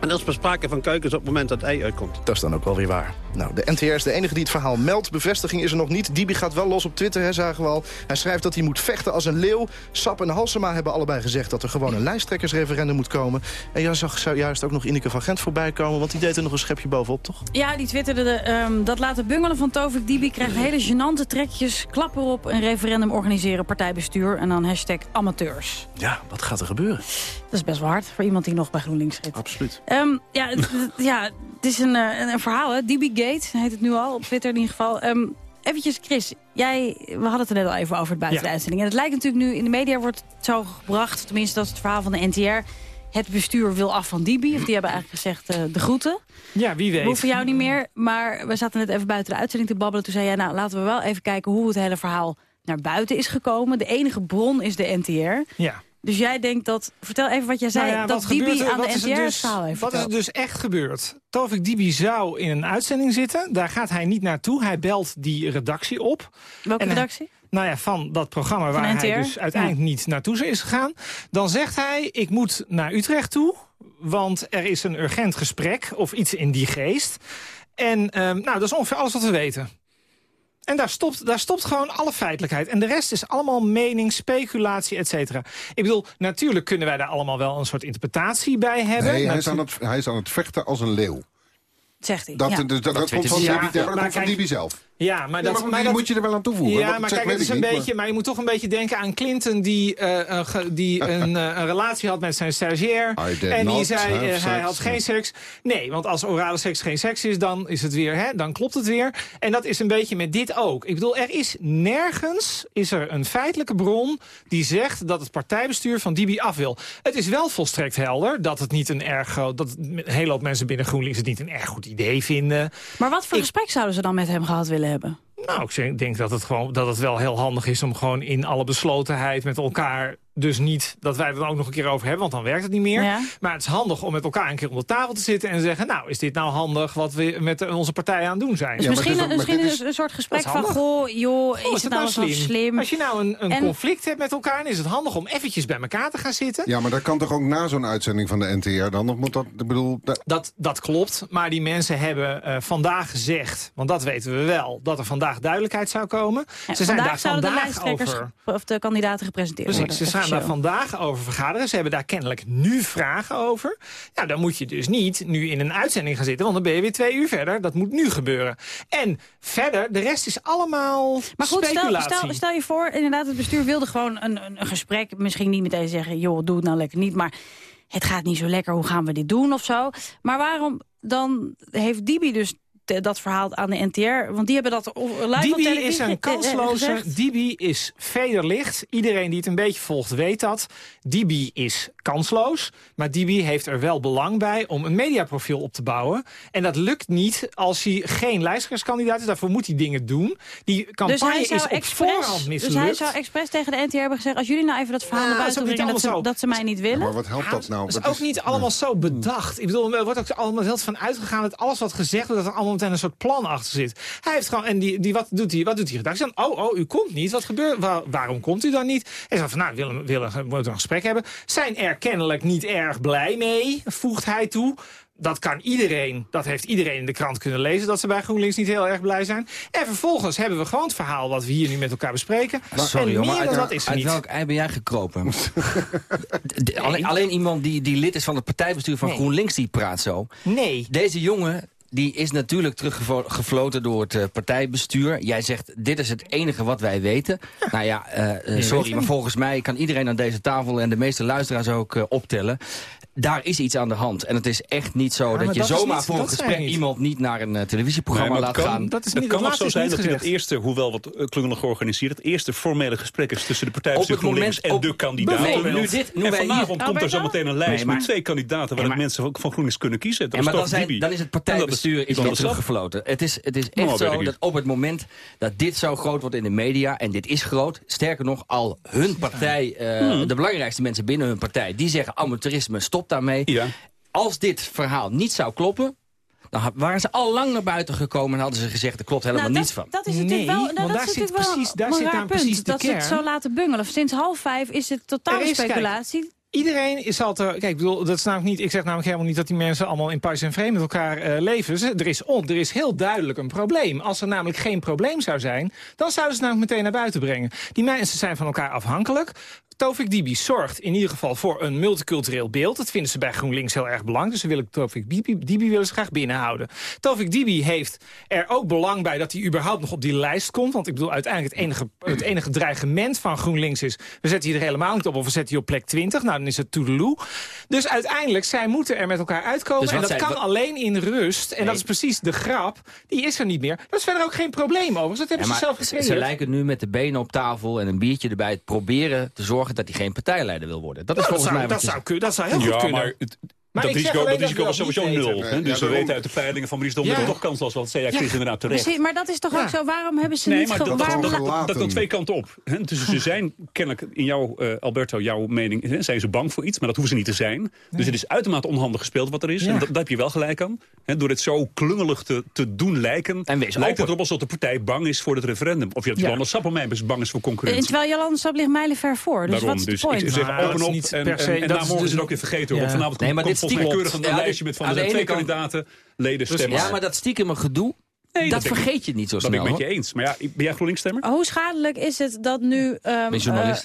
En er is pas sprake van kuikens op het moment dat het ei uitkomt. Dat is dan ook wel weer waar. Nou, de NTR is de enige die het verhaal meldt. Bevestiging is er nog niet. Dibi gaat wel los op Twitter, hè, zagen we al. Hij schrijft dat hij moet vechten als een leeuw. Sap en Halsema hebben allebei gezegd dat er gewoon een lijsttrekkersreferendum moet komen. En jij zag zojuist ook nog Ineke van Gent voorbij komen... want die deed er nog een schepje bovenop, toch? Ja, die twitterde de, ehm, dat laten bungelen van Tovik Dibi krijgt hele gênante trekjes. Klap erop, een referendum organiseren, partijbestuur en dan hashtag amateurs. Ja, wat gaat er gebeuren? Dat is best wel hard voor iemand die nog bij GroenLinks zit. Absoluut. Ehm, ja, ja, het is een, eh, een, een verhaal, hè. DB Gate heet het nu al, op Twitter in ieder geval. Ehm eventjes, Chris, jij, we hadden het er net al even over het buiten de Ja. uitzending. En het lijkt natuurlijk nu, in de media wordt het zo gebracht... tenminste, dat is het verhaal van de NTR... Het bestuur wil af van Dibi, of die hebben eigenlijk gezegd eh, de groeten. Ja, wie weet. We hoeven jou niet meer, maar we zaten net even buiten de uitzending te babbelen. Toen zei jij, nou, laten we wel even kijken hoe het hele verhaal naar buiten is gekomen. De enige bron is de NTR. Ja. Dus jij denkt dat... Vertel even wat jij zei, Nou ja, dat gebeurt Dibi aan de NTR dus- verhaal heeft Wat is er verteld. dus echt gebeurd? Tovik Dibi zou in een uitzending zitten. Daar gaat hij niet naartoe. Hij belt die redactie op. Welke hij- redactie? Nou ja, van dat programma Van waar hij dus uiteindelijk niet naartoe is gegaan. Dan zegt hij, ik moet naar Utrecht toe. Want er is een urgent gesprek of iets in die geest. En ehm, nou, dat is ongeveer alles wat we weten. En daar stopt, daar stopt gewoon alle feitelijkheid. En de rest is allemaal mening, speculatie, et cetera. Ik bedoel, natuurlijk kunnen wij daar allemaal wel een soort interpretatie bij hebben. Nee, hij is, aan het, hij is aan het vechten als een leeuw. Zegt hij. Dat, ja. dus, dat, komt van. Dibi- Ja, dat maar komt van kijk- Dibi zelf. Ja, maar, Ja, dat, maar maar die dat- moet je er wel aan toevoegen. Ja, maar kijk, het is een niet, beetje, maar... je moet toch een beetje denken aan Clinton... die eh, die een, eh, een relatie had met zijn stagiair. En die zei, eh, hij had geen seks. Nee, want als orale seks geen seks is, dan is het weer, hè, dan klopt het weer. En dat is een beetje met dit ook. Ik bedoel, er is nergens is er een feitelijke bron... die zegt dat het partijbestuur van Dibi af wil. Het is wel volstrekt helder dat het niet een erg groot... dat een hele hoop mensen binnen GroenLinks het niet een erg goed idee vinden. Maar wat voor gesprek zouden ze dan met hem gehad willen hebben? Nou, ik denk dat het, gewoon, dat het wel heel handig is om gewoon in alle beslotenheid met elkaar... dus niet dat wij het er ook nog een keer over hebben, want dan werkt het niet meer. Ja. Maar het is handig om met elkaar een keer om de tafel te zitten en zeggen... nou, is dit nou handig wat we met de- onze partij aan het doen zijn? Dus misschien, misschien een, een soort gesprek van, goh, joh, Oh, is het nou wel zo slim? Als je nou een, een En- conflict hebt met elkaar... dan is het handig om eventjes bij elkaar te gaan zitten. Ja, maar dat kan toch ook na zo'n uitzending van de NTR dan? Of moet dat, ik bedoel... dat- Dat, dat klopt, maar die mensen hebben eh, vandaag gezegd... want dat weten we wel, dat er vandaag duidelijkheid zou komen. Ja, ze zijn daar zouden de vandaag lijsttrekkers over... of de kandidaten gepresenteerd Precies, worden. Gaan daar vandaag over vergaderen. Ze hebben daar kennelijk nu vragen over. Nou, dan moet je dus niet nu in een uitzending gaan zitten... want dan ben je weer twee uur verder. Dat moet nu gebeuren. En verder, de rest is allemaal Maar goed, stel, speculatie. stel, stel je voor, inderdaad, het bestuur wilde gewoon een, een, een gesprek. Misschien niet meteen zeggen, joh, doe het nou lekker niet. Maar het gaat niet zo lekker, hoe gaan we dit doen of zo. Maar waarom dan heeft Dibi dus eh, dat verhaal aan de NTR. Want die hebben dat eh, live Dibi is een eh, kansloze, Dibi is vederlicht. Iedereen die het een beetje volgt weet dat. Dibi is kansloos, maar Dibi heeft er wel belang bij... om een mediaprofiel op te bouwen. En dat lukt niet als hij geen lijsttrekkerskandidaat is. Daarvoor moet hij dingen doen. Die dus campagne is op voorhand mislukt. Dus hij zou expres tegen de NTR hebben gezegd... als jullie nou even dat verhaal naar buiten brengen dat ze, mij niet willen. Maar wat helpt dat nou? Dat is ook niet allemaal zo bedacht. Ik bedoel, er wordt ook allemaal heel van uitgegaan... dat alles wat gezegd wordt, dat er allemaal komt en een soort plan achter zit. Hij heeft gewoon, en die, die, wat doet hij? Wat doet hij gedacht? Dan, oh, oh, u komt niet. Wat gebeurt? Waarom komt u dan niet? Hij zegt van, nou, willen wil, een gesprek hebben. Zijn er kennelijk niet erg blij mee, voegt hij toe dat kan iedereen, dat heeft iedereen in de krant kunnen lezen... dat ze bij GroenLinks niet heel erg blij zijn. En vervolgens hebben we gewoon het verhaal wat we hier nu met elkaar bespreken. Sorry, en maar uit, dat is niet. welk ei jij gekropen? alleen, alleen, iemand die, die lid is van het partijbestuur van. GroenLinks die praat zo. Nee. Deze jongen die is natuurlijk teruggefloten door het eh, partijbestuur. Jij zegt, dit is het enige wat wij weten. Nou ja, eh, eh, sorry, maar volgens mij kan iedereen aan deze tafel... en de meeste luisteraars ook optellen daar is iets aan de hand. En het is echt niet zo dat je zomaar voor een gesprek iemand niet naar een eh, televisieprogramma laat gaan. Dat is niet, het kan ook zo zijn dat u het eerste, hoewel wat eh, klungelig georganiseerd, het eerste formele gesprek is tussen de Partij van de GroenLinks en op, de kandidaten. Nu dit, nu en vanavond hier, komt er zometeen een lijst met twee kandidaten waaruit mensen van, GroenLinks kunnen kiezen. Dat maar dan, zijn, dan, is het partijbestuur is, weer teruggefloten. Het is, het is echt zo dat op het moment dat dit zo groot wordt in de media, en dit is groot, sterker nog, al hun partij, eh, hmm. de belangrijkste mensen binnen hun partij, die zeggen amateurisme, stop daarmee. Ja. Als dit verhaal niet zou kloppen, dan waren ze al lang naar buiten gekomen en hadden ze gezegd, er klopt helemaal nou, niets van. Dat is natuurlijk nee, wel, nou, daar zit precies, daar zit aan precies de kern. Dat ze het zo laten bungelen. Sinds half vijf is het totale speculatie. Iedereen is altijd... Kijk, ik bedoel, dat is namelijk niet, ik zeg namelijk helemaal niet dat die mensen allemaal in Paris en vreemd met elkaar eh, leven. Ze, er, is on, er is heel duidelijk een probleem. Als er namelijk geen probleem zou zijn, dan zouden ze namelijk meteen naar buiten brengen. Die mensen zijn van elkaar afhankelijk. Tovik Dibi zorgt in ieder geval voor een multicultureel beeld. Dat vinden ze bij GroenLinks heel erg belangrijk. Dus ze willen Tovik Dibi, willen ze graag binnenhouden. Tovik Dibi heeft er ook belang bij dat hij überhaupt nog op die lijst komt. Want ik bedoel, uiteindelijk het enige, het enige dreigement van GroenLinks is... we zetten hier er helemaal niet op of we zetten hier op plek 20. Nou, dan is het toedeloe. Dus uiteindelijk, zij moeten er met elkaar uitkomen. Dus en dat kan alleen in rust. En dat is precies de grap. Die is er niet meer. Dat is verder ook geen probleem over. Dat hebben ze zelf. Ze lijken nu met de benen op tafel en een biertje erbij... het proberen te zorgen zorgen dat hij geen partijleider wil worden. Dat, is nou, volgens dat zou, mij dat, zou, dat zou heel goed ja, kunnen. Maar het, maar dat risico, dat was sowieso nul. Dus we weten uit de peilingen van Maurice dat dat toch kans was. CDA is inderdaad terecht. maar dat is toch ook zo? Waarom hebben ze niet... Dat, dat, dat, twee kanten op. Dus ze zijn kennelijk, in jouw, eh, Alberto, jouw mening... zijn ze bang voor iets, maar dat hoeven ze niet te zijn. Dus het is uitermate onhandig gespeeld wat er is. En daar heb je wel gelijk aan. door het zo klungelig te, doen lijken... lijkt het erop alsof de partij bang is voor het referendum. Of Jolanda is bang is voor concurrentie. Terwijl Jolanda Sap ligt mijlenver voor. Dus wat is de dus point? Dus open en, dat is het ook weer vergeten. om vanavond komt stiekem... keurig een lijstje met van de twee kandidaten, leden, stemmers. Ja, maar dat stiekem gedoe, dat, vergeet je niet zo snel. Dat ben ik met je eens. Maar ja, ben jij GroenLinks-stemmer? Oh, hoe schadelijk is het dat nu... Um,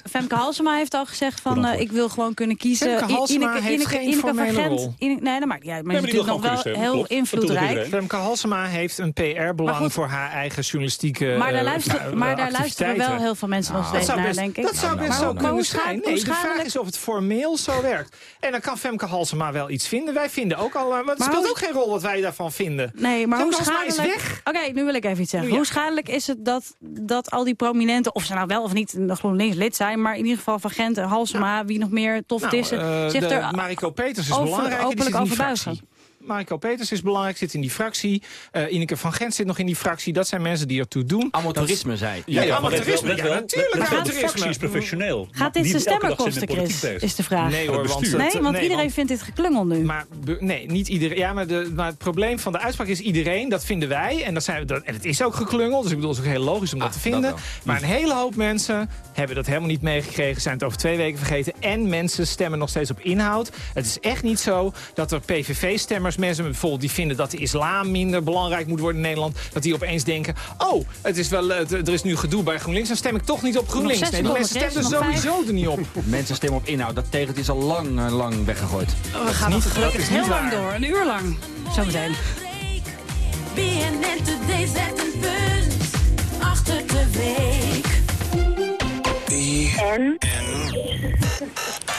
Femke Halsema heeft al gezegd van eh, ik wil gewoon kunnen kiezen. Femke Halsema Ineke, heeft geen Ineke Gent, rol. Nee, dat maakt niet uit. Maar je maar is natuurlijk nog wel heel invloedrijk. Femke Halsema heeft een PR-belang voor haar eigen journalistieke Maar daar, eh, luisteren, nou, maar daar luisteren wel heel veel mensen nog ah. steeds naar, denk ik. Dat zou best zo kunnen zijn. De vraag is of het formeel zo werkt. En dan kan Femke Halsema wel iets vinden. Wij vinden ook al... Maar het speelt ook geen rol wat wij daarvan vinden. Nee, maar hoe schadelijk... is. Oké, nu wil ik even iets zeggen. Hoe schadelijk is het dat, dat al die prominenten, of ze nou wel of niet de GroenLinks lid zijn, maar in ieder geval van Gent en Halsema, wie nog meer, tof nou, uh, zich er Mariko Peters is belangrijk. Openlijk over buigen. Marco Peters is belangrijk, zit in die fractie. Uh, Ineke van Gent zit nog in die fractie. Dat zijn mensen die ertoe doen. Amateurisme, zijn. ja, ja, ja, amateurisme. Is professioneel. Gaat dit zijn stemmen kosten, Chris? Is de vraag. Nee, hoor, want, nee, want iedereen vindt dit geklungel nu. Maar, nee, niet iedereen. Ja, maar, de, maar het probleem van de uitspraak is iedereen. Dat vinden wij. En, dat zijn, en het is ook geklungel. Dus ik bedoel, het is ook heel logisch om dat te vinden. Maar een hele hoop mensen hebben dat helemaal niet meegekregen. Zijn het over twee weken vergeten. En mensen stemmen nog steeds op inhoud. Het is echt niet zo dat er PVV-stemmers mensen vol die vinden dat de islam minder belangrijk moet worden in Nederland, dat die opeens denken, oh, het is wel, eh, er is nu gedoe bij GroenLinks, dan stem ik toch niet op GroenLinks. Nee, die mensen stemmen sowieso er niet op. mensen stemmen op inhoud, dat tegen het is al lang, eh, lang weggegooid. We gaan nog gelukkig heel lang door, een uur lang, zometeen. BNN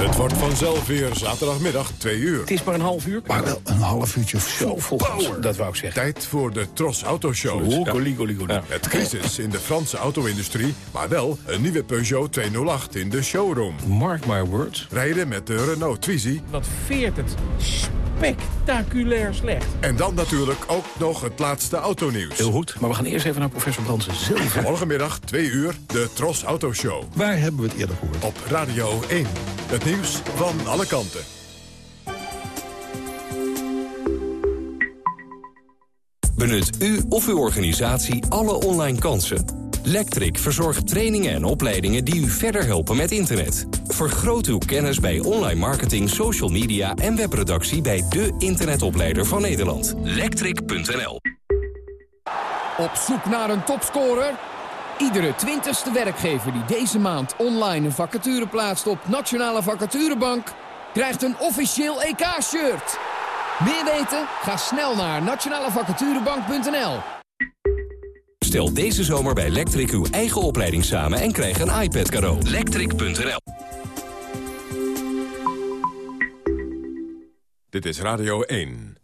Het wordt vanzelf weer zaterdagmiddag 2 uur. Het is maar een half uur. Maar wel een half uurtje of zo. Power. Dat wou ik zeggen. Tijd voor de Tros Autoshow. Zo, goli, goli, goli. Ja. Het crisis in de Franse auto-industrie, maar wel een nieuwe Peugeot 208 in de showroom. Mark my words. Rijden met de Renault Twizy. Wat veert het spectaculair slecht. En dan natuurlijk ook nog het laatste autonieuws. Heel goed, maar we gaan eerst even naar professor Bransen zelf. Morgenmiddag 2 uur, de Tros Autoshow. Waar hebben we het eerder gehoord? Op Radio 1. Het nieuws van alle kanten. Benut u of uw organisatie alle online kansen. Lectric verzorgt trainingen en opleidingen die u verder helpen met internet. Vergroot uw kennis bij online marketing, social media en webproductie bij de internetopleider van Nederland. Lectric.nl Op zoek naar een topscorer? Iedere twintigste werkgever die deze maand online een vacature plaatst op Nationale Vacaturebank... krijgt een officieel EK-shirt. Meer weten? Ga snel naar nationalevacaturebank.nl. Stel deze zomer bij Lectric uw eigen opleiding samen en krijg een iPad cadeau. Lectric.nl Dit is Radio 1.